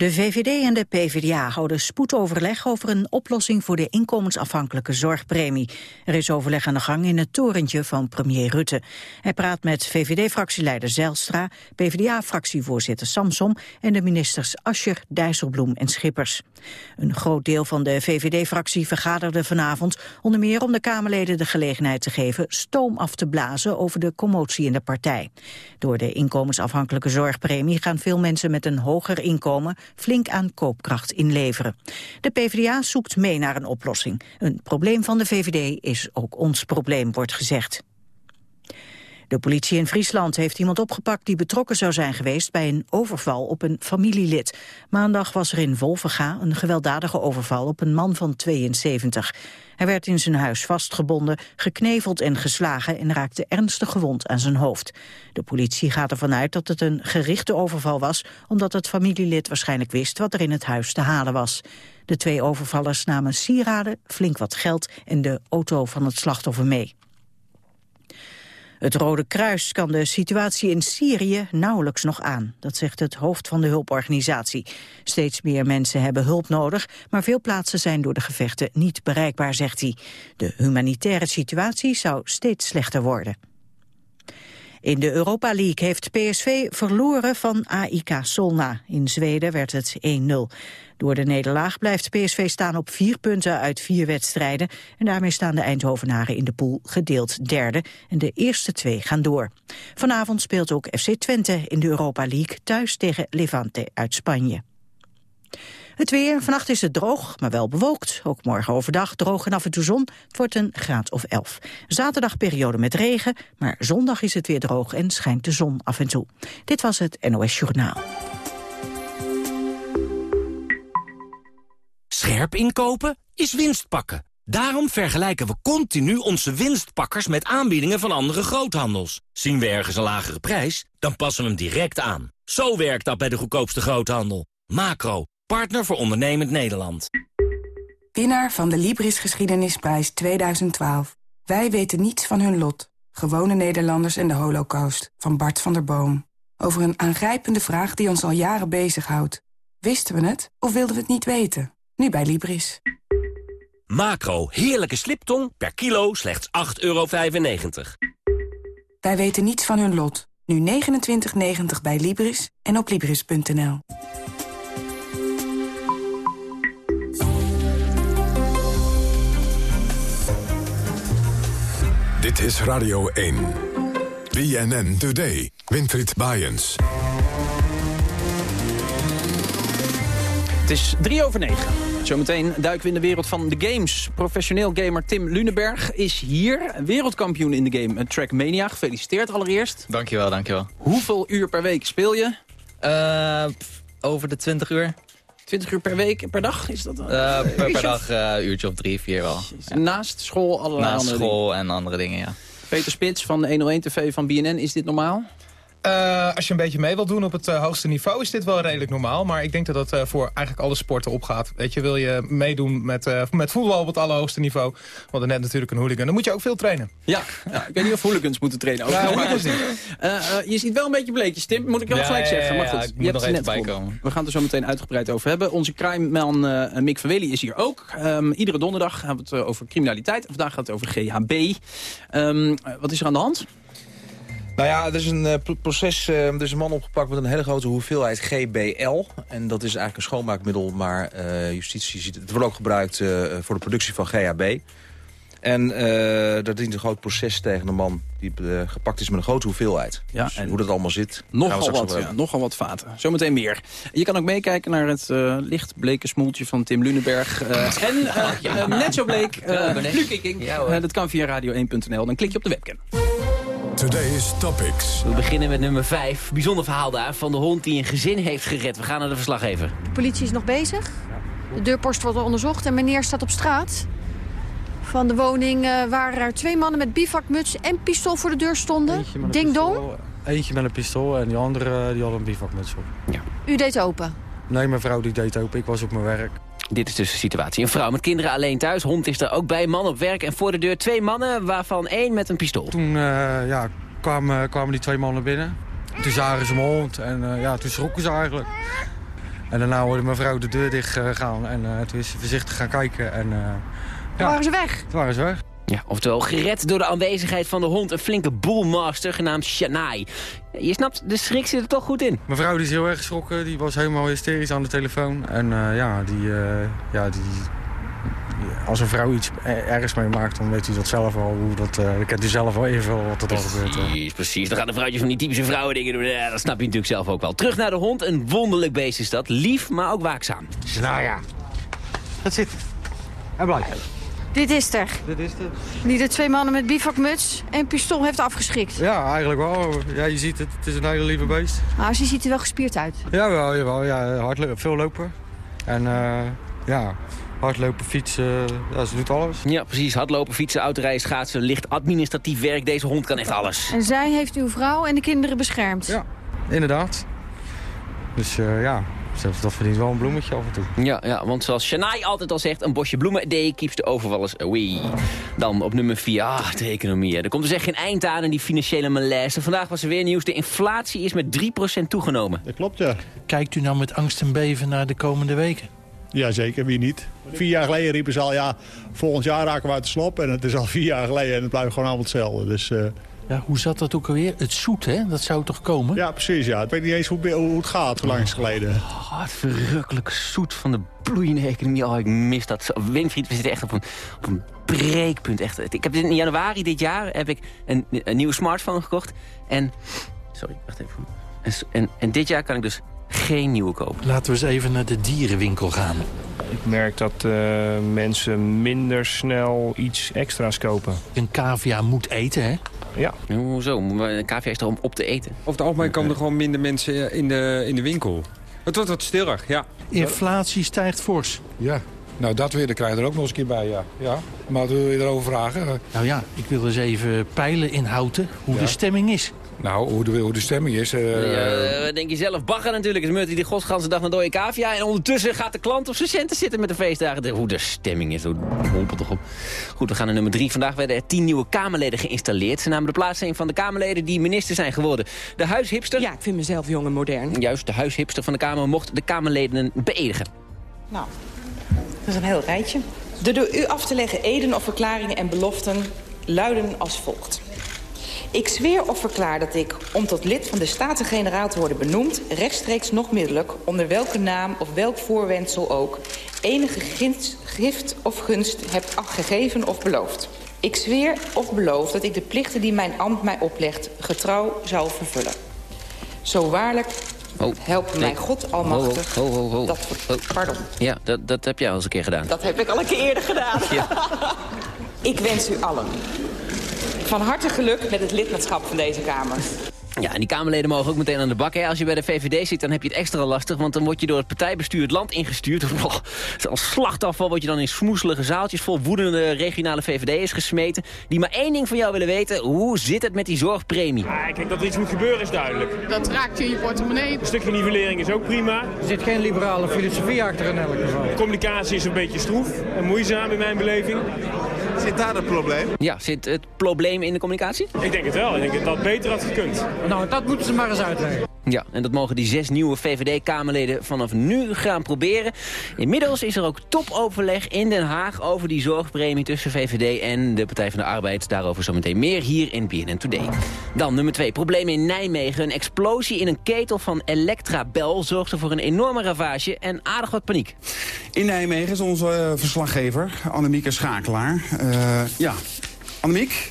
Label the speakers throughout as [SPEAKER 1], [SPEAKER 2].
[SPEAKER 1] De VVD en de PvdA houden spoedoverleg over een oplossing voor de inkomensafhankelijke zorgpremie. Er is overleg aan de gang in het torentje van premier Rutte. Hij praat met VVD-fractieleider Zijlstra, PvdA-fractievoorzitter Samsom en de ministers Ascher, Dijsselbloem en Schippers. Een groot deel van de VVD-fractie vergaderde vanavond onder meer om de Kamerleden de gelegenheid te geven stoom af te blazen over de commotie in de partij. Door de inkomensafhankelijke zorgpremie gaan veel mensen met een hoger inkomen flink aan koopkracht inleveren. De PvdA zoekt mee naar een oplossing. Een probleem van de VVD is ook ons probleem, wordt gezegd. De politie in Friesland heeft iemand opgepakt die betrokken zou zijn geweest bij een overval op een familielid. Maandag was er in Wolvenga een gewelddadige overval op een man van 72. Hij werd in zijn huis vastgebonden, gekneveld en geslagen en raakte ernstig gewond aan zijn hoofd. De politie gaat ervan uit dat het een gerichte overval was, omdat het familielid waarschijnlijk wist wat er in het huis te halen was. De twee overvallers namen sieraden, flink wat geld en de auto van het slachtoffer mee. Het Rode Kruis kan de situatie in Syrië nauwelijks nog aan. Dat zegt het hoofd van de hulporganisatie. Steeds meer mensen hebben hulp nodig, maar veel plaatsen zijn door de gevechten niet bereikbaar, zegt hij. De humanitaire situatie zou steeds slechter worden. In de Europa League heeft PSV verloren van AIK Solna. In Zweden werd het 1-0. Door de nederlaag blijft PSV staan op vier punten uit vier wedstrijden. En daarmee staan de Eindhovenaren in de pool gedeeld derde. En de eerste twee gaan door. Vanavond speelt ook FC Twente in de Europa League thuis tegen Levante uit Spanje. Het weer, vannacht is het droog, maar wel bewolkt. Ook morgen overdag droog en af en toe zon. Het wordt een graad of 11. Zaterdag periode met regen, maar zondag is het weer droog en schijnt de zon af en toe. Dit was het NOS Journaal.
[SPEAKER 2] Scherp inkopen is winst pakken. Daarom vergelijken we continu onze winstpakkers met aanbiedingen van andere groothandels. Zien we ergens een lagere prijs, dan passen we hem direct aan. Zo werkt dat bij de goedkoopste groothandel. Macro, partner voor ondernemend Nederland.
[SPEAKER 3] Winnaar van de Libris Geschiedenisprijs 2012. Wij weten niets van hun lot. Gewone Nederlanders en de holocaust. Van Bart van der Boom. Over een aangrijpende vraag die ons al jaren bezighoudt. Wisten we het of wilden we het niet weten? Nu bij Libris.
[SPEAKER 2] Macro, heerlijke sliptong, per kilo slechts 8,95 euro.
[SPEAKER 3] Wij weten niets van hun lot. Nu 29,90 bij Libris en op Libris.nl.
[SPEAKER 4] Dit is Radio 1. BNN Today. Winfried Bajens.
[SPEAKER 5] Het is drie over negen. Zometeen duiken we in de wereld van de games. Professioneel gamer Tim Luneberg is hier. Wereldkampioen in de game Trackmania. Gefeliciteerd allereerst.
[SPEAKER 6] Dankjewel, dankjewel.
[SPEAKER 5] Hoeveel uur per week speel je?
[SPEAKER 6] Uh, over de 20 uur.
[SPEAKER 5] 20 uur per week en per dag? Is dat
[SPEAKER 6] uh, per, per dag een uh, uurtje of drie, vier wel.
[SPEAKER 5] Ja. Naast school allerlei
[SPEAKER 6] Naast
[SPEAKER 5] andere
[SPEAKER 6] school
[SPEAKER 5] dingen.
[SPEAKER 6] en andere dingen, ja.
[SPEAKER 5] Peter Spits van 101 TV van BNN, is dit normaal?
[SPEAKER 7] Uh, als je een beetje mee wilt doen op het uh, hoogste niveau is dit wel redelijk normaal. Maar ik denk dat dat uh, voor eigenlijk alle sporten opgaat. Weet je, wil je meedoen met, met voetbal op het allerhoogste niveau. Want net natuurlijk een hooligan. Dan moet je ook veel trainen.
[SPEAKER 5] Ja, ja ik weet niet of hooligans moeten trainen. Ook.
[SPEAKER 7] Ja,
[SPEAKER 5] je ziet wel een beetje bleekjes, Tim. Moet ik wel
[SPEAKER 6] ja,
[SPEAKER 5] gelijk zeggen. Maar goed, je hebt
[SPEAKER 6] nog
[SPEAKER 5] net
[SPEAKER 6] bij komen.
[SPEAKER 5] We gaan het er zo meteen uitgebreid over hebben. Onze crime-man Mick Verwely is hier ook. Um, iedere donderdag gaan we het over criminaliteit. Vandaag gaat het over GHB. Um, wat is er aan de hand?
[SPEAKER 8] Nou ja, er is een uh, proces, uh, er is een man opgepakt met een hele grote hoeveelheid GBL. En dat is eigenlijk een schoonmaakmiddel, maar uh, justitie ziet het. Het wordt ook gebruikt voor de productie van GHB. En daar dient een groot proces tegen een man die gepakt is met een grote hoeveelheid.
[SPEAKER 5] Ja,
[SPEAKER 8] dus
[SPEAKER 5] en
[SPEAKER 8] hoe dat allemaal zit,
[SPEAKER 5] nogal wat, ja, nogal wat vaten. Zometeen meer. Je kan ook meekijken naar het licht bleke smoeltje van Tim Lunenberg. en ja. net zo bleek, dat kan via radio1.nl. Dan klik je op de webcam.
[SPEAKER 4] Today's Topics.
[SPEAKER 9] We beginnen met nummer 5. Bijzonder verhaal daar van de hond die een gezin heeft gered. We gaan naar de verslaggever.
[SPEAKER 10] De politie is nog bezig. De deurpost wordt onderzocht en meneer staat op straat. Van de woning uh, waar er twee mannen met bivakmuts en pistool voor de deur stonden. Ding dong.
[SPEAKER 11] Eentje met een pistool en die andere die had een bivakmuts op.
[SPEAKER 9] Ja.
[SPEAKER 10] U deed open?
[SPEAKER 11] Nee, mijn vrouw die deed open. Ik was op mijn werk.
[SPEAKER 9] Dit is dus de situatie. Een vrouw met kinderen alleen thuis. Hond is er ook bij. Man op werk. En voor de deur twee mannen, waarvan één met een pistool.
[SPEAKER 11] Toen uh, ja, kwamen, kwamen die twee mannen binnen. Toen zagen ze mijn hond en ja, toen schrokken ze eigenlijk. En daarna hoorde mijn vrouw de deur dicht gaan en toen is ze voorzichtig gaan kijken. En,
[SPEAKER 10] ja, waren ze weg?
[SPEAKER 11] Toen waren ze weg.
[SPEAKER 9] Ja, oftewel gered door de aanwezigheid van de hond. Een flinke bullmaster genaamd Shanai. Je snapt, de schrik zit er toch goed in.
[SPEAKER 11] Mijn vrouw die is heel erg geschrokken. Die was helemaal hysterisch aan de telefoon. En uh, ja, die, uh, ja, die, als een vrouw iets ergens mee maakt, dan weet hij dat zelf al. Hoe dat, uh, dan kent u zelf wel even wat er dan gebeurt.
[SPEAKER 9] Precies, precies. Dan gaan de vrouwtjes van die typische vrouwen dingen doen. Ja, dat snap je natuurlijk zelf ook wel. Terug naar de hond. Een wonderlijk beest is dat. Lief, maar ook waakzaam.
[SPEAKER 12] Nou ja, dat zit. En blijf.
[SPEAKER 10] Dit is er.
[SPEAKER 11] Dit is er.
[SPEAKER 10] Die de twee mannen met bivakmuts en pistool heeft afgeschikt.
[SPEAKER 11] Ja, eigenlijk wel. Ja, je ziet het. Het is een hele lieve beest.
[SPEAKER 10] Nou, ze ziet er wel gespierd uit.
[SPEAKER 11] Jawel, jawel. Ja, hardlopen, veel lopen. En uh, ja, hardlopen, fietsen. Ja, ze doet alles.
[SPEAKER 9] Ja, precies. Hardlopen, fietsen, autorijden, schaatsen, licht administratief werk. Deze hond kan echt alles.
[SPEAKER 10] En zij heeft uw vrouw en de kinderen beschermd.
[SPEAKER 11] Ja, inderdaad. Dus uh, ja, dat verdient wel een bloemetje af en toe.
[SPEAKER 9] Ja, ja want zoals Shania altijd al zegt, een bosje bloemen, they keeps de overvallers away. Dan op nummer 4, ah, de economie. Er komt dus echt geen eind aan in die financiële malaise. Vandaag was er weer nieuws, de inflatie is met 3% toegenomen.
[SPEAKER 12] Dat klopt, ja. Kijkt u nou met angst en beven naar de komende weken?
[SPEAKER 13] Jazeker, wie niet. Vier jaar geleden riepen ze al, ja, volgend jaar raken we uit de slop. En het is al vier jaar geleden en het blijft gewoon allemaal hetzelfde. Dus... Uh...
[SPEAKER 12] Ja, hoe zat dat ook alweer? Het zoet, hè? Dat zou toch komen?
[SPEAKER 13] Ja, precies. Ja. Ik weet niet eens hoe, hoe het gaat, hoe lang is geleden.
[SPEAKER 9] Oh, het verrukkelijke zoet van de bloeiende economie. Oh, ik mis dat zo. Winfried, we zitten echt op een, op een breekpunt. Echt. Ik heb in januari dit jaar heb ik een, een nieuwe smartphone gekocht. En... Sorry, wacht even. En, en, en dit jaar kan ik dus geen nieuwe kopen.
[SPEAKER 12] Laten we eens even naar de dierenwinkel gaan.
[SPEAKER 14] Ik merk dat uh, mensen minder snel iets extra's kopen.
[SPEAKER 12] Een cavia moet eten, hè?
[SPEAKER 14] Ja.
[SPEAKER 9] Hoezo? Cavia is er om op te eten?
[SPEAKER 15] Over het algemeen komen er gewoon minder mensen in de, in de winkel. Het wordt wat stiller, ja.
[SPEAKER 12] Inflatie stijgt fors.
[SPEAKER 16] Ja, nou dat weer, daar krijg je er ook nog eens een keer bij, ja. ja. Maar wat wil je erover vragen?
[SPEAKER 12] Nou ja, ik wil eens even peilen in Houten hoe de stemming is.
[SPEAKER 16] Nou, hoe de, hoe de stemming is... Uh...
[SPEAKER 9] Ja, denk je zelf? Bagger natuurlijk. Het meurt die godsganse dag naar dode cavia. En ondertussen gaat de klant op zijn centen zitten met de feestdagen. Hoe de stemming is, hoe hompelt toch op. Goed, we gaan naar nummer drie. Vandaag werden er tien nieuwe Kamerleden geïnstalleerd. Ze namen de plaats in van de Kamerleden die minister zijn geworden. De huishipster...
[SPEAKER 17] Ja, ik vind mezelf jong en modern.
[SPEAKER 9] Juist, de huishipster van de Kamer mocht de Kamerleden beëdigen.
[SPEAKER 17] Nou, dat is een heel rijtje. De door u af te leggen eden of verklaringen en beloften luiden als volgt. Ik zweer of verklaar dat ik, om tot lid van de Staten-Generaal te worden benoemd... rechtstreeks nog middelijk, onder welke naam of welk voorwendsel ook... enige gift of gunst heb gegeven of beloofd. Ik zweer of beloof dat ik de plichten die mijn ambt mij oplegt... getrouw zal vervullen. Zo waarlijk Oh, help mij God almachtig.
[SPEAKER 9] Ho, ho, ho,
[SPEAKER 17] dat, pardon.
[SPEAKER 9] Ja, dat, dat heb jij al eens een keer gedaan.
[SPEAKER 17] Dat heb ik al een keer eerder gedaan. Ja. ik wens u allen van harte geluk met het lidmaatschap van deze Kamer.
[SPEAKER 9] Ja, en die Kamerleden mogen ook meteen aan de bak. Hè. Als je bij de VVD zit, dan heb je het extra lastig... want dan word je door het partijbestuur het land ingestuurd. Oh, als slachtafval word je dan in smoeselige zaaltjes... vol woedende regionale VVD'ers gesmeten... die maar één ding van jou willen weten. Hoe zit het met die zorgpremie?
[SPEAKER 14] Ah, kijk, dat er iets moet gebeuren is duidelijk.
[SPEAKER 18] Dat raakt je in je portemonnee.
[SPEAKER 14] Een stukje nivellering is ook prima.
[SPEAKER 19] Er zit geen liberale filosofie achter in elk geval.
[SPEAKER 14] De communicatie is een beetje stroef en moeizaam in mijn beleving.
[SPEAKER 20] Zit daar het probleem?
[SPEAKER 9] Ja, zit het probleem in de communicatie?
[SPEAKER 14] Ik denk het wel. Ik denk dat dat beter had gekund.
[SPEAKER 19] Nou, dat moeten ze maar eens uitleggen.
[SPEAKER 9] Ja, en dat mogen die zes nieuwe VVD-Kamerleden vanaf nu gaan proberen. Inmiddels is er ook topoverleg in Den Haag over die zorgpremie tussen VVD en de Partij van de Arbeid. Daarover zometeen meer hier in BNN Today. Dan nummer twee, problemen in Nijmegen. Een explosie in een ketel van Electrabel zorgde voor een enorme ravage en aardig wat paniek.
[SPEAKER 21] In Nijmegen is onze uh, verslaggever, Annemieke Schakelaar. Uh, ja, Annemiek,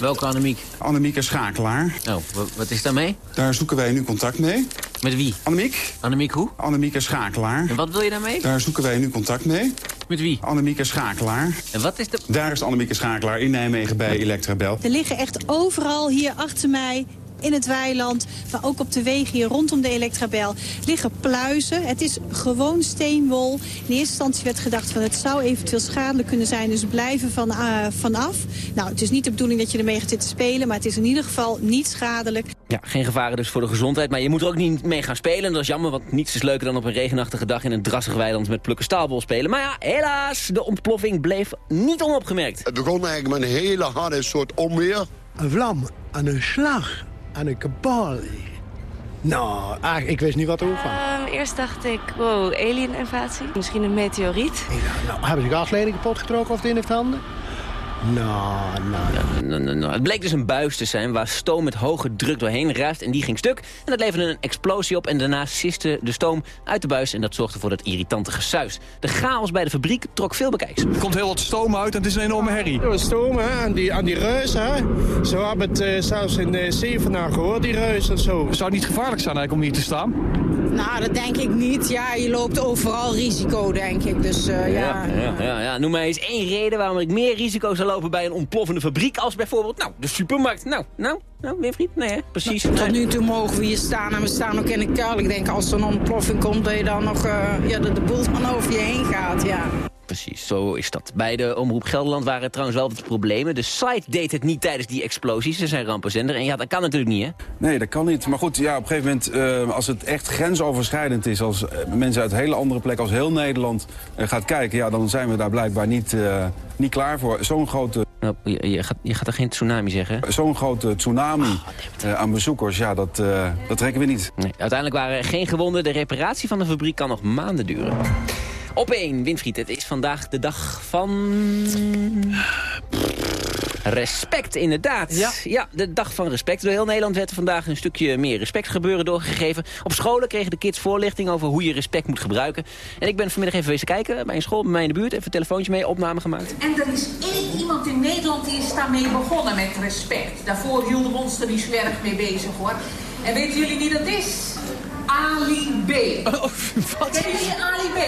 [SPEAKER 9] Welke Annemiek?
[SPEAKER 21] Annemieke Schakelaar.
[SPEAKER 9] Oh, wat is daarmee?
[SPEAKER 21] Daar zoeken wij nu contact mee.
[SPEAKER 9] Met wie?
[SPEAKER 21] Annemiek.
[SPEAKER 9] Annemiek hoe?
[SPEAKER 21] Annemieke Schakelaar.
[SPEAKER 9] En wat wil je daarmee?
[SPEAKER 21] Daar zoeken wij nu contact mee.
[SPEAKER 9] Met wie?
[SPEAKER 21] Annemieke Schakelaar.
[SPEAKER 9] En wat is de...
[SPEAKER 21] Daar is Annemieke Schakelaar in Nijmegen bij Electrabel.
[SPEAKER 22] Er liggen echt overal hier achter mij in het weiland, maar ook op de wegen hier rondom de Electrabel liggen pluizen. Het is gewoon steenwol. In eerste instantie werd gedacht van het zou eventueel schadelijk kunnen zijn, dus blijven van, uh, vanaf. Nou, het is niet de bedoeling dat je ermee gaat zitten spelen, maar het is in ieder geval niet schadelijk.
[SPEAKER 9] Ja, geen gevaren dus voor de gezondheid, maar je moet er ook niet mee gaan spelen. Dat is jammer, want niets is leuker dan op een regenachtige dag in een drassig weiland met plukken staalbol spelen. Maar ja, helaas, de ontploffing bleef niet onopgemerkt.
[SPEAKER 23] Het begon eigenlijk met een hele harde soort onweer.
[SPEAKER 24] Een vlam en een slag en een kabal.
[SPEAKER 25] Nou, ik wist niet wat er kwam.
[SPEAKER 18] Ehm, eerst dacht ik, wow, alien-invasie. Misschien een meteoriet.
[SPEAKER 25] Nou, hebben ze gasleiding kapot getrokken of het in heeft handen? Nou, nou.
[SPEAKER 9] Nou, nou. Het bleek dus een buis te zijn waar stoom met hoge druk doorheen ruist en die ging stuk. En dat leverde een explosie op en daarna siste de stoom uit de buis en dat zorgde voor dat irritante gesuis. De chaos bij de fabriek trok veel bekijks.
[SPEAKER 23] Er komt heel wat stoom uit en het is een enorme herrie.
[SPEAKER 25] Ja, stoom hè, aan die, aan die reus hè. Zo hebben het uh, zelfs in de Zevenaar gehoord, die reus en zo.
[SPEAKER 23] Zou het niet gevaarlijk zijn eigenlijk om hier te staan?
[SPEAKER 24] Nou, dat denk ik niet. Ja, je loopt overal risico, denk ik. Dus uh, ja,
[SPEAKER 9] ja, ja, ja, ja. Noem mij eens één reden waarom ik meer risico zou lopen bij een ontploffende fabriek als bijvoorbeeld, nou, de supermarkt. Nou, nou, nou, Winfried? Nee, hè? precies.
[SPEAKER 24] Nou, tot nu toe mogen we hier staan en we staan ook in de kuil. Ik denk als er een ontploffing komt, dat je dan nog, uh, ja, dat de boel dan over je heen gaat, ja.
[SPEAKER 9] Precies, zo is dat. Bij de Omroep Gelderland waren er trouwens wel wat problemen. De site deed het niet tijdens die explosies. Ze zijn rampenzender. En ja, dat kan natuurlijk niet, hè?
[SPEAKER 21] Nee, dat kan niet. Maar goed, ja, op een gegeven moment, uh, als het echt grensoverschrijdend is... als uh, mensen uit hele andere plekken, als heel Nederland uh, gaat kijken... ja, dan zijn we daar blijkbaar niet, niet klaar voor. Zo'n grote...
[SPEAKER 9] Nou, je, je, gaat, je gaat er geen tsunami zeggen?
[SPEAKER 21] Zo'n grote tsunami oh, aan bezoekers, ja, dat, dat trekken we niet.
[SPEAKER 9] Nee, uiteindelijk waren er geen gewonden. De reparatie van de fabriek kan nog maanden duren. Op 1, Winfried, het is vandaag de dag van... Respect, inderdaad.
[SPEAKER 5] Ja.
[SPEAKER 9] ja, de dag van respect. Door heel Nederland werd er vandaag een stukje meer respect gebeuren doorgegeven. Op scholen kregen de kids voorlichting over hoe je respect moet gebruiken. En ik ben vanmiddag even wezen kijken bij een school bij mij in de buurt. Even een telefoontje mee, opname gemaakt.
[SPEAKER 26] En er is één iemand in Nederland die is daarmee begonnen met respect. Daarvoor hielden we ons er niet zo erg mee bezig hoor. En weten jullie wie dat is? Ali B.
[SPEAKER 5] Oh, wat?
[SPEAKER 26] Ken je Ali B?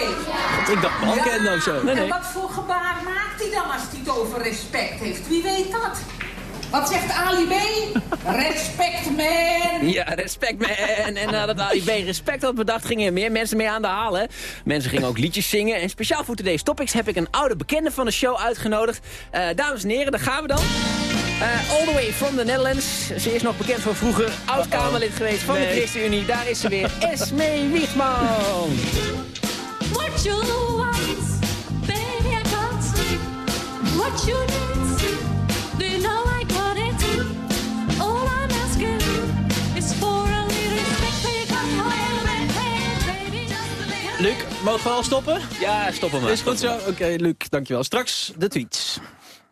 [SPEAKER 5] Ik dacht Balken ja. of zo. Nee, nee.
[SPEAKER 26] En wat voor gebaar maakt hij dan als hij het over respect heeft? Wie weet dat? Wat zegt Ali B? Respect man!
[SPEAKER 9] Ja, respect man! En nadat Ali B respect had bedacht, gingen er meer mensen mee aan de haal. Hè? Mensen gingen ook liedjes zingen. En speciaal voor today's topics heb ik een oude bekende van de show uitgenodigd. Uh, dames en heren, daar gaan we dan. Uh, all the way from the Netherlands. Ze is nog bekend van vroeger. Oud-Kamerlid geweest van nee. de ChristenUnie. Daar is ze weer. Esme Wiegman.
[SPEAKER 27] What you want, baby, I got. What you need, do you know I got it? All I'm asking is for a little respect. Baby, just
[SPEAKER 5] Luc, mogen we al stoppen?
[SPEAKER 9] Ja, stoppen maar.
[SPEAKER 5] Is goed zo? Oké, okay, Luc, dankjewel. Straks de tweets.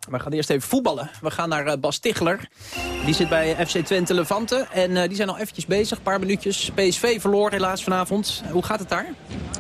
[SPEAKER 5] We gaan eerst even voetballen. We gaan naar uh, Bas Tichler. Die zit bij FC Twente Levante. En uh, die zijn al eventjes bezig, een paar minuutjes. PSV verloor helaas vanavond. Hoe gaat het daar?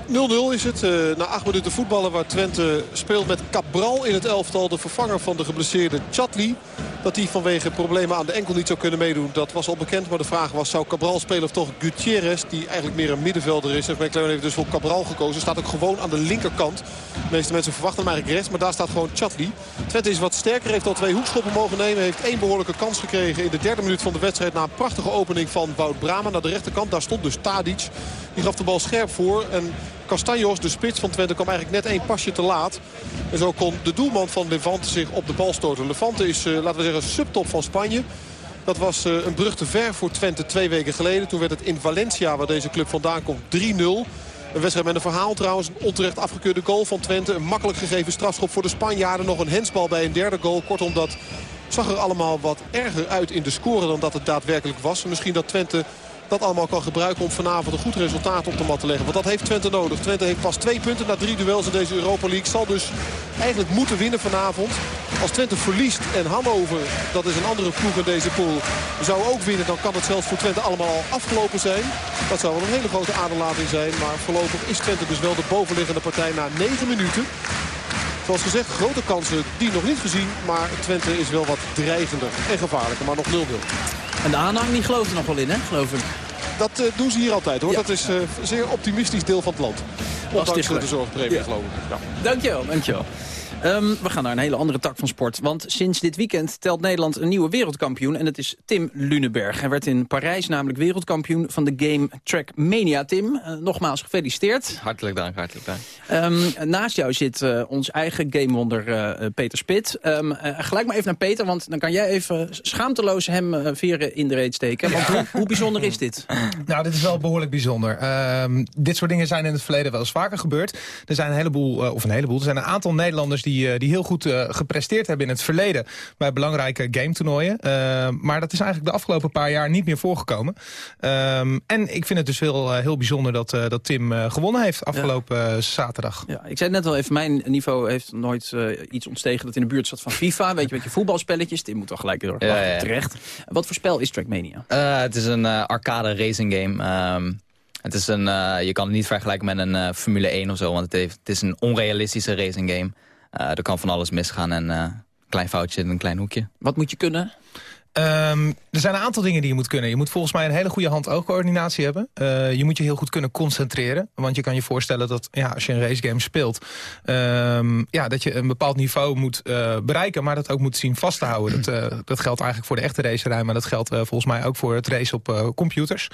[SPEAKER 28] 0-0 is het. Uh, na acht minuten voetballen waar Twente speelt met Cabral in het elftal. De vervanger van de geblesseerde Chatli. Dat hij vanwege problemen aan de enkel niet zou kunnen meedoen. Dat was al bekend. Maar de vraag was, zou Cabral spelen of toch Gutierrez? Die eigenlijk meer een middenvelder is. En McLaren heeft dus voor Cabral gekozen. Staat ook gewoon aan de linkerkant. De meeste mensen verwachten hem eigenlijk rechts. Maar daar staat gewoon Chatli. Twente is wat sterker. Heeft al twee hoekschoppen mogen nemen. Heeft één behoorlijke kans gekregen in de derde minuut van de wedstrijd. Na een prachtige opening van Wout Brama naar de rechterkant. Daar stond dus Tadic. Die gaf de bal scherp voor. En Castanjos, de spits van Twente, kwam eigenlijk net één pasje te laat. En zo kon de doelman van Levante zich op de bal stoten. Levante is, uh, laten we zeggen, subtop van Spanje. Dat was uh, een brug te ver voor Twente twee weken geleden. Toen werd het in Valencia, waar deze club vandaan komt, 3-0. Een wedstrijd met een verhaal trouwens. Een onterecht afgekeurde goal van Twente. Een makkelijk gegeven strafschop voor de Spanjaarden. Nog een hensbal bij een derde goal. Kortom, dat zag er allemaal wat erger uit in de score dan dat het daadwerkelijk was. Misschien dat Twente dat allemaal kan gebruiken om vanavond een goed resultaat op de mat te leggen. Want dat heeft Twente nodig. Twente heeft pas twee punten na drie duels in deze Europa League. Zal dus eigenlijk moeten winnen vanavond. Als Twente verliest en Hannover, dat is een andere ploeg in deze pool, zou ook winnen. Dan kan het zelfs voor Twente allemaal al afgelopen zijn. Dat zou wel een hele grote aderlating zijn. Maar voorlopig is Twente dus wel de bovenliggende partij na negen minuten. Zoals gezegd, grote kansen die nog niet gezien. Maar Twente is wel wat dreigender en gevaarlijker. Maar nog 0-0.
[SPEAKER 5] En de aanhang die gelooft er nog wel in, hè, geloof ik.
[SPEAKER 28] Dat uh, doen ze hier altijd, hoor. Ja. Dat is een uh, zeer optimistisch deel van het land. Ondanks de zorgpremie, ja. geloof ik. Ja.
[SPEAKER 5] Dankjewel, dankjewel. Um, we gaan naar een hele andere tak van sport. Want sinds dit weekend telt Nederland een nieuwe wereldkampioen. En dat is Tim Luneberg. Hij werd in Parijs namelijk wereldkampioen van de game Track Mania. Tim, uh, nogmaals gefeliciteerd.
[SPEAKER 6] Hartelijk dank, hartelijk dank.
[SPEAKER 5] Um, naast jou zit uh, ons eigen gamewonder uh, Peter Spit. Um, gelijk maar even naar Peter, want dan kan jij even schaamteloos hem veren in de reet steken. Want hoe, hoe, bijzonder is dit?
[SPEAKER 29] Nou, dit is wel behoorlijk bijzonder. dit soort dingen zijn in het verleden wel eens vaker gebeurd. Er zijn een heleboel, of een heleboel, er zijn een aantal Nederlanders die die, eh, die heel goed eh, gepresteerd hebben in het verleden bij belangrijke game-toernooien. Eh, maar dat is eigenlijk de afgelopen paar jaar niet meer voorgekomen. Ehm, en ik vind het dus heel, heel bijzonder dat, eh, dat Tim eh, gewonnen heeft afgelopen zaterdag.
[SPEAKER 5] Ja, ik zei het net al even, mijn niveau heeft nooit eh, iets ontstegen dat in de buurt zat van FIFA. Weet je, met je voetbalspelletjes. Dit moet toch gelijk door
[SPEAKER 30] Ja, ja.
[SPEAKER 5] terecht. Wat voor spel is Trackmania?
[SPEAKER 30] Eh, het is een eh, arcade racing game. Ehm, het is een, eh, je kan het niet vergelijken met een eh, Formule 1 of zo, want het, heeft, het is een onrealistische racing game. Eh, er kan van alles misgaan en eh, een klein foutje in een klein hoekje.
[SPEAKER 5] Wat moet je kunnen?
[SPEAKER 29] Ehm, er zijn een aantal dingen die je moet kunnen. Je moet volgens mij een hele goede hand-oogcoördinatie hebben. Eh, je moet je heel goed kunnen concentreren. Want je kan je voorstellen dat ja, als je een racegame speelt... ehm, ja, dat je een bepaald niveau moet eh, bereiken... maar dat ook moet zien vast te houden. Dat, eh, dat geldt eigenlijk voor de echte racerij... maar dat geldt volgens mij ook voor het race op eh, computers.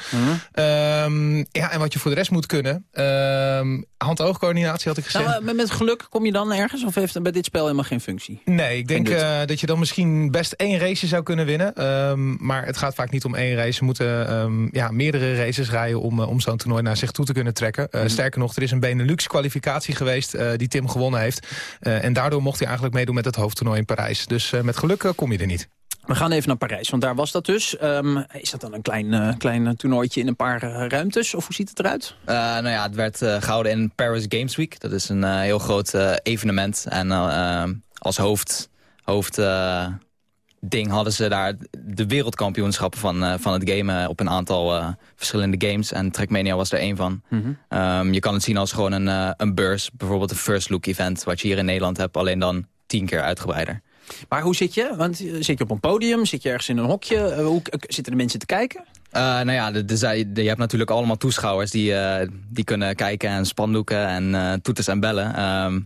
[SPEAKER 29] Ehm, ja, en wat je voor de rest moet kunnen... ehm, hand-oogcoördinatie had ik gezegd.
[SPEAKER 5] Nou, met, met geluk kom je dan ergens? Of heeft het bij dit spel helemaal geen functie?
[SPEAKER 29] Nee, ik denk eh, dat je dan misschien best één race zou kunnen winnen. Ehm, maar het gaat vaak niet om één race. Ze moeten ehm, ja, meerdere races rijden om, eh, om zo'n toernooi naar zich toe te kunnen trekken. Eh,
[SPEAKER 5] Mhm.
[SPEAKER 29] Sterker nog, er is een Benelux-kwalificatie geweest eh, die Tim gewonnen heeft. Eh, en daardoor mocht hij eigenlijk meedoen met het hoofdtoernooi in Parijs. Dus eh, met geluk kom je er niet.
[SPEAKER 5] We gaan even naar Parijs, want daar was dat dus. Ehm, is dat dan een klein, klein toernooitje in een paar ruimtes? Of hoe ziet het eruit?
[SPEAKER 30] Eh, nou ja, het werd eh, gehouden in Paris Games Week. Dat is een eh, heel groot eh, evenement. En als hoofd, hoofd eh, ding hadden ze daar de wereldkampioenschappen van, eh, van het gamen op een aantal eh, verschillende games. En Trackmania was er één van. Ehm, je kan het zien als gewoon een, eh, een beurs. Bijvoorbeeld een first look event, wat je hier in Nederland hebt. Alleen dan tien keer uitgebreider.
[SPEAKER 5] Maar hoe zit je? Want eh, zit je op een podium? Zit je ergens in een hokje? Eh, hoe zitten de mensen te kijken?
[SPEAKER 30] Eh, nou ja, de, de, de- je hebt natuurlijk allemaal toeschouwers die, eh, die kunnen kijken en spandoeken en eh, toeters en bellen. Ehm,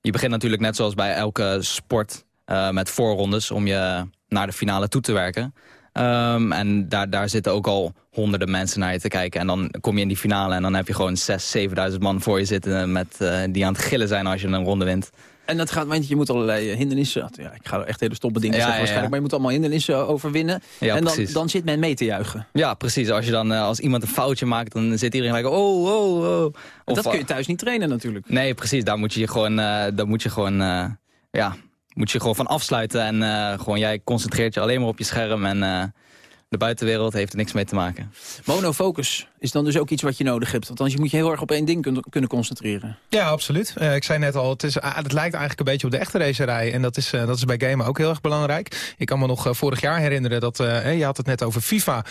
[SPEAKER 30] je begint natuurlijk net zoals bij elke sport eh, met voorrondes om je naar de finale toe te werken. Ehm, en daar, daar zitten ook al honderden mensen naar je te kijken. En dan kom je in die finale en dan heb je gewoon 6.000, 7.000 man voor je zitten... Met, eh, die aan het gillen zijn als je een ronde wint.
[SPEAKER 5] En dat gaat, want je moet allerlei eh, hindernissen... Ja, ik ga echt hele stomme dingen
[SPEAKER 30] Ja,
[SPEAKER 5] zeggen waarschijnlijk...
[SPEAKER 30] ja.
[SPEAKER 5] maar je moet allemaal hindernissen overwinnen.
[SPEAKER 30] Ja,
[SPEAKER 5] en dan,
[SPEAKER 30] precies.
[SPEAKER 5] dan zit men mee te juichen.
[SPEAKER 30] Ja, precies. Als, je dan, eh, als iemand een foutje maakt, dan zit iedereen gelijk... Oh, oh, oh.
[SPEAKER 5] En dat
[SPEAKER 30] Of,
[SPEAKER 5] kun je thuis niet trainen natuurlijk.
[SPEAKER 30] Nee, precies. Daar moet je gewoon, daar moet je gewoon, ja, moet je gewoon van afsluiten. En eh, gewoon jij concentreert je alleen maar op je scherm. En eh, de buitenwereld heeft er niks mee te maken.
[SPEAKER 5] Monofocus is dan dus ook iets wat je nodig hebt. Althans, je moet je heel erg op één ding kun- kunnen concentreren.
[SPEAKER 29] Ja, absoluut. Eh, ik zei net al, het, is, ah, het lijkt eigenlijk een beetje op de echte racerij. En dat is, eh, dat is bij gamen ook heel erg belangrijk. Ik kan me nog eh, vorig jaar herinneren dat, je had het net over FIFA.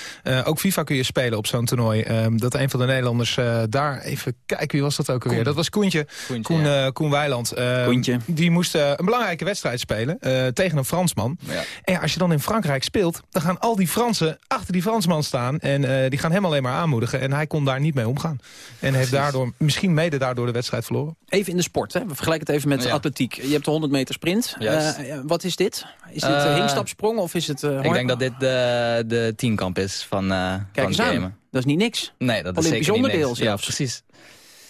[SPEAKER 29] Ook FIFA kun je spelen op zo'n toernooi. Ehm, dat een van de Nederlanders daar, even kijken, wie was dat ook alweer? Dat was Koentje, Koen, Koen Weiland. Eh,
[SPEAKER 5] Koentje.
[SPEAKER 29] Die moest een belangrijke wedstrijd spelen tegen een Fransman. En ja, als je dan in Frankrijk speelt, dan gaan al die Fransen achter die Fransman staan. En die gaan hem alleen maar aanmoedigen. En hij kon daar niet mee omgaan. En heeft daardoor, misschien mede daardoor de wedstrijd verloren.
[SPEAKER 5] Even in de sport, hè? we vergelijken het even met
[SPEAKER 29] Ja.
[SPEAKER 5] atletiek. Je hebt de 100 meter sprint. Eh, eh, wat is dit? Is dit uh, hingstapsprong of is het... eh,
[SPEAKER 30] Ik denk dat dit de, de tienkamp is van, eh
[SPEAKER 5] Kijk
[SPEAKER 30] van
[SPEAKER 5] eens aan. Dat is niet niks.
[SPEAKER 30] Nee, dat is zeker niet
[SPEAKER 5] onderdeel
[SPEAKER 30] niks. Ja, precies.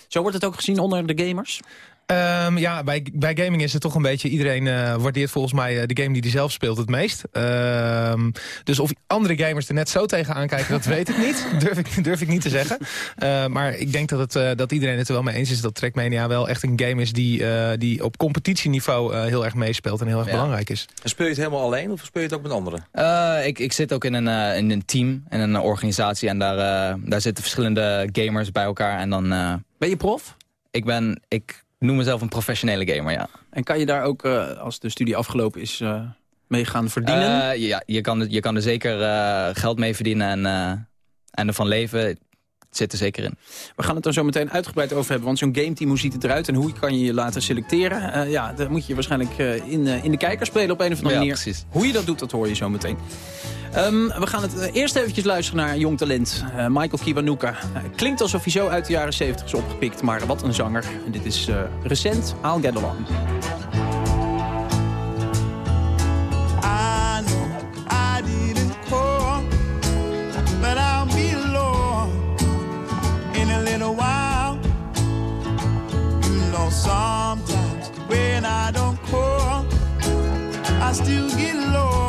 [SPEAKER 5] Zo wordt het ook gezien onder de gamers?
[SPEAKER 29] Ehm, ja, bij, bij gaming is het toch een beetje... iedereen eh, waardeert volgens mij eh, de game die hij zelf speelt het meest. Ehm, dus of andere gamers er net zo tegenaan kijken, dat weet ik niet. Durf ik, durf ik niet te zeggen. Eh, maar ik denk dat, het, eh, dat iedereen het er wel mee eens is... dat Trackmania wel echt een game is die, eh, die op competitieniveau eh, heel erg meespeelt... en heel erg
[SPEAKER 30] Ja.
[SPEAKER 29] belangrijk is.
[SPEAKER 31] En speel je het helemaal alleen of speel je het ook met anderen?
[SPEAKER 30] Eh, ik, ik zit ook in een, eh, in een team, in een organisatie. En daar, eh, daar zitten verschillende gamers bij elkaar. En dan, eh,
[SPEAKER 5] ben je prof?
[SPEAKER 30] Ik, ben, ik noem mezelf een professionele gamer, ja.
[SPEAKER 5] En kan je daar ook, eh, als de studie afgelopen is, eh, mee gaan verdienen?
[SPEAKER 30] Eh, ja, je kan, er- je kan er zeker geld mee verdienen en, en ervan leven. Het zit er zeker in.
[SPEAKER 5] We gaan het er zo meteen uitgebreid over hebben. Want zo'n gameteam, hoe ziet het eruit en hoe kan je je laten selecteren? Eh, ja, daar moet je waarschijnlijk eh, in, eh, in de kijker spelen op een of andere
[SPEAKER 30] Ja,
[SPEAKER 5] manier.
[SPEAKER 30] precies.
[SPEAKER 5] Hoe je dat doet, dat hoor je zo meteen. Ehm, we gaan het eerst eventjes luisteren naar jong talent. Michael Kiwanuka. Klinkt alsof hij zo uit de jaren 70 is opgepikt. Maar wat een zanger. En dit is recent. I'll Get Along.
[SPEAKER 32] Sometimes when I don't call, I still get low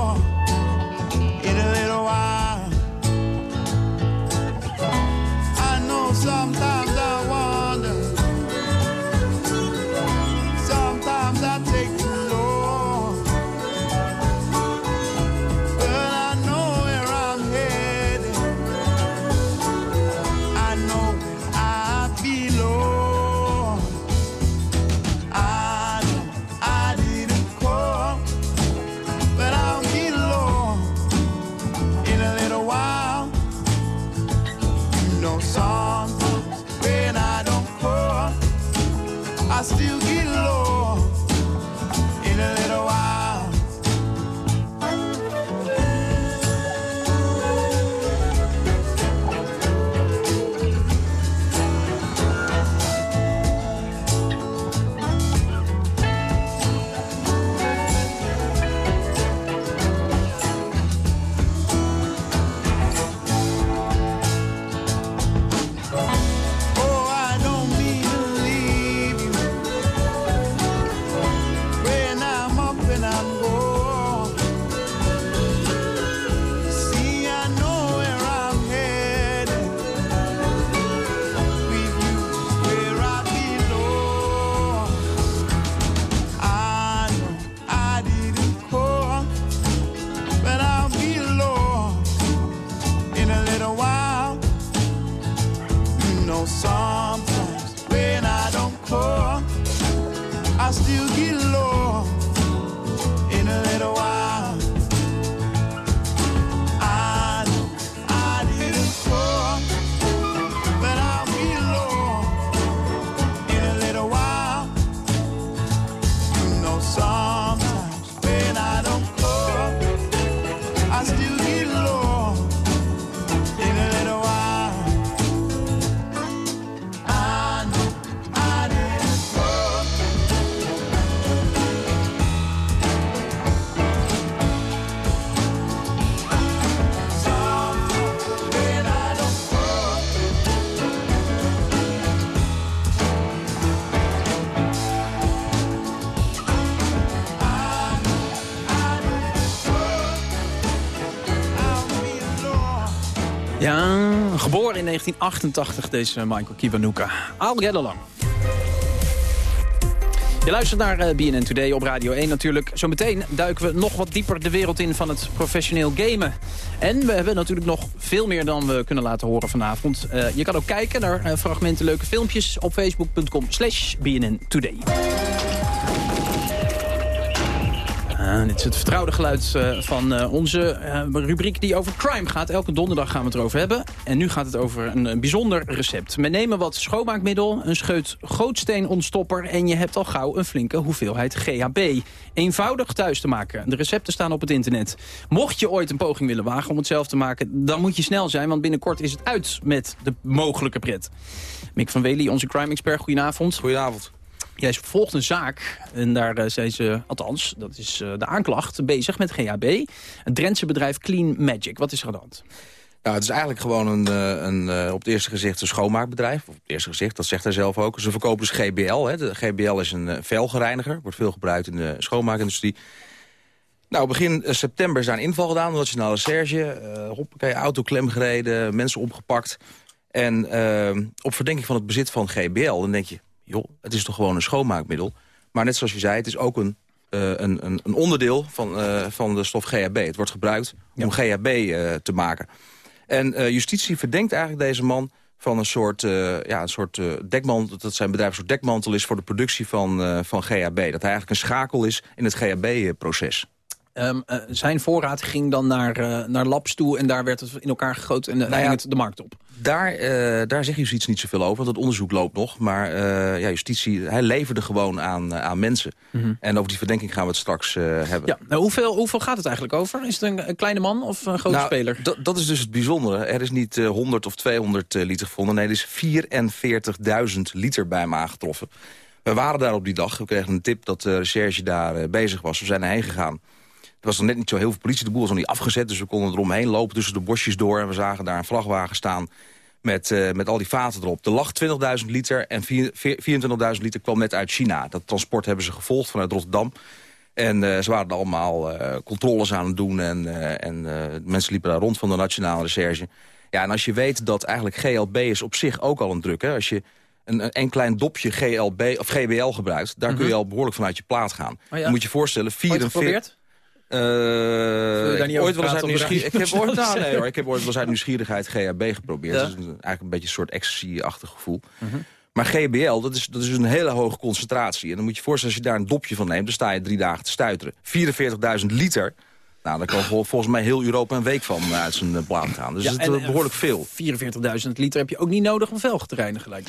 [SPEAKER 5] geboren in 1988 deze Michael Kiwanuka. Al along. Je luistert naar eh, BNN Today op Radio 1 natuurlijk. Zometeen duiken we nog wat dieper de wereld in van het professioneel gamen. En we hebben natuurlijk nog veel meer dan we kunnen laten horen vanavond. Eh, je kan ook kijken naar eh, fragmenten leuke filmpjes op facebook.com slash BNN Today. Ah, dit is het vertrouwde geluid eh, van eh, onze eh, rubriek die over crime gaat. Elke donderdag gaan we het erover hebben. En nu gaat het over een, een bijzonder recept. We nemen wat schoonmaakmiddel, een scheut gootsteenontstopper... en je hebt al gauw een flinke hoeveelheid GHB. Eenvoudig thuis te maken. De recepten staan op het internet. Mocht je ooit een poging willen wagen om het zelf te maken... dan moet je snel zijn, want binnenkort is het uit met de mogelijke pret. Mick van Wely, onze crime-expert, goedenavond.
[SPEAKER 31] Goedenavond.
[SPEAKER 5] Jij volgt een zaak en daar eh, zijn ze, althans, dat is eh, de aanklacht, bezig met GHB. Het Drentse bedrijf Clean Magic. Wat is er aan de hand?
[SPEAKER 31] Nou, het is eigenlijk gewoon een, eh, een, op het eerste gezicht een schoonmaakbedrijf. Of op het eerste gezicht, dat zegt hij zelf ook. Ze verkopen dus GBL. Hè. De GBL is een velgereiniger. Wordt veel gebruikt in de schoonmaakindustrie. Nou, begin september is een inval gedaan. Nationale Serge. eh hoppakee, auto klem gereden, mensen opgepakt. En eh, op verdenking van het bezit van GBL, dan denk je... joh, het is toch gewoon een schoonmaakmiddel. Maar net zoals je zei, het is ook een, eh, een, een, een onderdeel van, eh, van de stof GHB. Het wordt gebruikt om GHB eh, te maken. En justitie verdenkt eigenlijk deze man van een soort, ja, een soort dekmantel... dat zijn bedrijf een soort dekmantel is voor de productie van, van GHB. Dat hij eigenlijk een schakel is in het GHB-proces.
[SPEAKER 5] Ehm, eh, zijn voorraad ging dan naar, eh, naar labs toe en daar werd het in elkaar gegoten en eh,
[SPEAKER 31] Nou ja,
[SPEAKER 5] ging het de markt op.
[SPEAKER 31] Daar, eh daar zegt justitie niet zoveel over, want het onderzoek loopt nog. Maar ja, justitie, hij leverde gewoon aan, aan mensen.
[SPEAKER 5] Mhm.
[SPEAKER 31] En over die verdenking gaan we het straks hebben.
[SPEAKER 5] Ja, nou, hoeveel, hoeveel gaat het eigenlijk over? Is het een, een kleine man of een grote
[SPEAKER 31] Nou,
[SPEAKER 5] speler?
[SPEAKER 31] Dat, is dus het bijzondere. Er is niet eh, 100 of 200 eh, liter gevonden. Nee, er is 44.000 liter bij me aangetroffen. We waren daar op die dag. We kregen een tip dat de recherche daar bezig was. We zijn erheen gegaan. Er was nog net niet zo heel veel politie. De boel was nog niet afgezet, dus we konden eromheen lopen tussen de bosjes door. En we zagen daar een vrachtwagen staan met, eh, met al die vaten erop. Er lag 20.000 liter en vier- vier- 24.000 liter kwam net uit China. Dat transport hebben ze gevolgd vanuit Rotterdam. En eh, ze waren er allemaal eh, controles aan het doen. En, en mensen liepen daar rond van de Nationale Recherche. Ja, en als je weet dat eigenlijk GLB is op zich ook al een druk. Hè? Als je een, een, klein dopje GLB of GBL gebruikt... daar kun je al behoorlijk vanuit je plaat gaan.
[SPEAKER 5] Oh ja.
[SPEAKER 31] Dan moet je je voorstellen...
[SPEAKER 5] Ooit
[SPEAKER 31] 44,
[SPEAKER 5] je over
[SPEAKER 31] ooit wel eens uit ik, heb ooit, nou, nee, hoor, ik heb ooit wel eens uit nieuwsgierigheid GHB geprobeerd.
[SPEAKER 5] Ja.
[SPEAKER 31] Dat is een- eigenlijk een beetje een soort ecstasy-achtig gevoel.
[SPEAKER 5] Mhm.
[SPEAKER 31] Maar GBL, dat is, dat is een hele hoge concentratie. En dan moet je je voorstellen, als je daar een dopje van neemt... dan sta je drie dagen te stuiteren. 44.000 liter, Nou, daar kan vol- volgens mij heel Europa een week van eh, uit zijn eh, plaat gaan. Dus
[SPEAKER 5] Ja,
[SPEAKER 31] het is eh,
[SPEAKER 5] eh,
[SPEAKER 31] behoorlijk veel.
[SPEAKER 5] 44.000 liter heb je ook niet nodig om velgen te reinigen, me.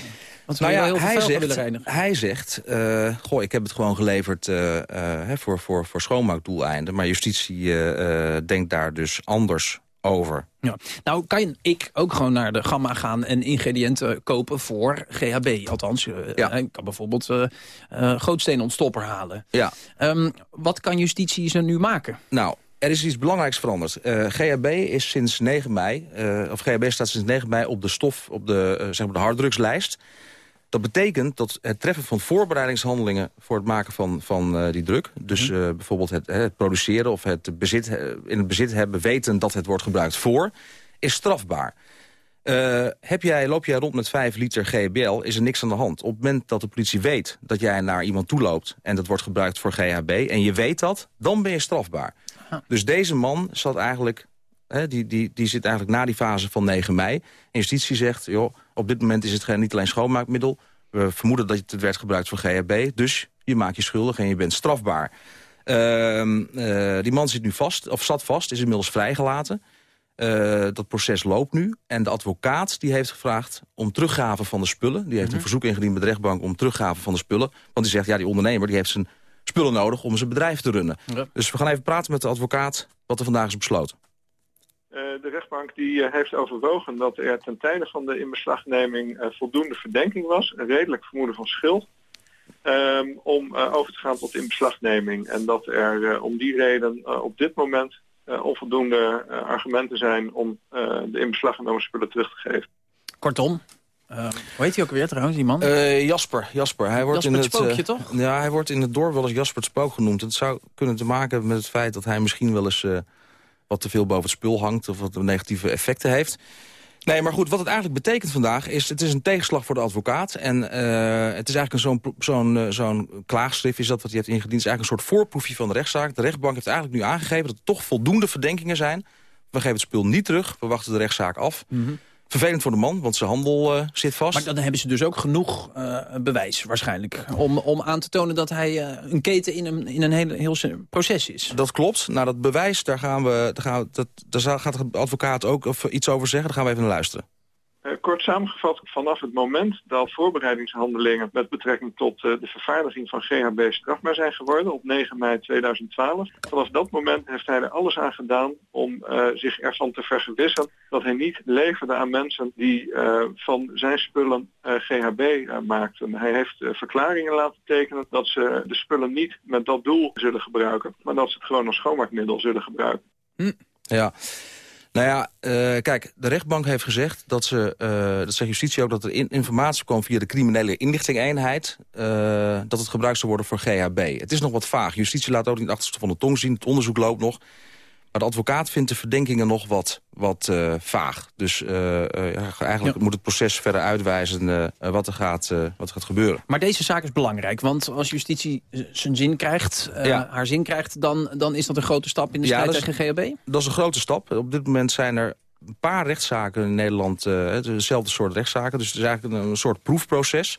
[SPEAKER 5] Want
[SPEAKER 31] Nou ja,
[SPEAKER 5] heel veel
[SPEAKER 31] hij zegt,
[SPEAKER 5] willen reinigen.
[SPEAKER 31] hij zegt eh, goh, ik heb het gewoon geleverd eh, eh, hè, voor, voor, voor schoonmaakdoeleinden. Maar justitie eh, eh, denkt daar dus anders over.
[SPEAKER 5] Ja. Nou, kan ik ook gewoon naar de Gamma gaan en ingrediënten kopen voor GHB. Althans, eh, ik kan bijvoorbeeld eh eh, gootsteenontstopper halen.
[SPEAKER 31] Ja.
[SPEAKER 5] Ehm, wat kan justitie ze nu maken?
[SPEAKER 31] Nou, er is iets belangrijks veranderd. Eh, GHB is sinds 9 mei, eh, of GHB staat sinds 9 mei op de stof, op de, eh, zeg maar de harddrugslijst. Dat betekent dat het treffen van voorbereidingshandelingen voor het maken van, van die druk... dus eh, bijvoorbeeld het, het produceren of het bezit, in het bezit hebben... weten dat het wordt gebruikt voor, is strafbaar. Heb jij, loop jij rond met 5 liter GHBL, is er niks aan de hand. Op het moment dat de politie weet dat jij naar iemand toe loopt... en dat wordt gebruikt voor GHB, en je weet dat, dan ben je strafbaar. Dus deze man zat eigenlijk, hè, die, die, die zit eigenlijk na die fase van 9 mei. En justitie zegt, joh, op dit moment is het geen- niet alleen schoonmaakmiddel... we vermoeden dat het werd gebruikt voor GHB, dus je maakt je schuldig en je bent strafbaar. Ehm, eh, die man zit nu vast, of zat vast, is inmiddels vrijgelaten... Eh, dat proces loopt nu. En de advocaat die heeft gevraagd om teruggave van de spullen. Die heeft een verzoek ingediend bij de rechtbank om teruggave van de spullen. Want die zegt, ja, die ondernemer die heeft zijn spullen nodig om zijn bedrijf te runnen. Dus we gaan even praten met de advocaat wat er vandaag is besloten.
[SPEAKER 33] Eh, de rechtbank die eh, heeft overwogen dat er ten tijde van de inbeslagneming eh, voldoende verdenking was, een redelijk vermoeden van schuld, ehm, om eh, over te gaan tot inbeslagneming. En dat er eh, om die reden op dit moment eh, onvoldoende eh, argumenten zijn om eh, de inbeslaggenomen spullen terug te geven.
[SPEAKER 5] Kortom, eh, hoe heet hij ook weer trouwens, die man?
[SPEAKER 31] Eh, Jasper, Jasper. Hij wordt
[SPEAKER 5] Jasper
[SPEAKER 31] in
[SPEAKER 5] het
[SPEAKER 31] het,
[SPEAKER 5] Spookje,
[SPEAKER 31] eh,
[SPEAKER 5] toch?
[SPEAKER 31] Ja, hij wordt in het dorp wel eens Jasper het Spook genoemd. Het zou kunnen te maken hebben met het feit dat hij misschien wel eens... eh, wat te veel boven het spul hangt of wat negatieve effecten heeft. Nee, maar goed, wat het eigenlijk betekent vandaag is... het is een tegenslag voor de advocaat. En eh, het is eigenlijk een zo'n zo'n zo'n klaagschrift is dat wat hij heeft ingediend. Het is eigenlijk een soort voorproefje van de rechtszaak. De rechtbank heeft eigenlijk nu aangegeven dat er toch voldoende verdenkingen zijn. We geven het spul niet terug. We wachten de rechtszaak af. Vervelend voor de man, want zijn handel eh, zit vast.
[SPEAKER 5] Maar dan hebben ze dus ook genoeg eh, bewijs waarschijnlijk... Om, om aan te tonen dat hij eh, een keten in een, in een hele, heel proces is.
[SPEAKER 31] Dat klopt. Nou, dat bewijs, daar, gaan we, daar, gaan we, dat, daar zal- gaat de advocaat ook of, iets over zeggen. Daar gaan we even naar luisteren.
[SPEAKER 33] Eh, kort samengevat, vanaf het moment dat voorbereidingshandelingen met betrekking tot eh, de vervaardiging van GHB strafbaar zijn geworden op 9 mei 2012, vanaf dat moment heeft hij er alles aan gedaan om eh, zich ervan te vergewissen dat hij niet leverde aan mensen die van zijn spullen GHB maakten. Hij heeft verklaringen laten tekenen dat ze de spullen niet met dat doel zullen gebruiken, maar dat ze het gewoon als schoonmaakmiddel zullen gebruiken.
[SPEAKER 31] Ja. Nou ja, eh, kijk, de rechtbank heeft gezegd dat ze, eh, dat zegt justitie ook, dat er in- informatie kwam via de criminele inlichtingeenheid, eh, dat het gebruikt zou worden voor GHB. Het is nog wat vaag. Justitie laat ook niet het achterste van de tong zien. Het onderzoek loopt nog. Maar de advocaat vindt de verdenkingen nog wat, wat eh, vaag. Dus eh, eh, ja, eigenlijk moet het proces verder uitwijzen wat, er gaat, wat er gaat gebeuren.
[SPEAKER 5] Maar deze zaak is belangrijk, want als justitie zijn zin krijgt,
[SPEAKER 31] Ja.
[SPEAKER 5] haar zin krijgt... Dan, dan is dat een grote stap in de
[SPEAKER 31] Ja,
[SPEAKER 5] strijd
[SPEAKER 31] is-
[SPEAKER 5] tegen GHB?
[SPEAKER 31] Dat is een grote stap. Op dit moment zijn er een paar rechtszaken in Nederland, hetzelfde soort rechtszaken. Dus het is eigenlijk een, een soort proefproces.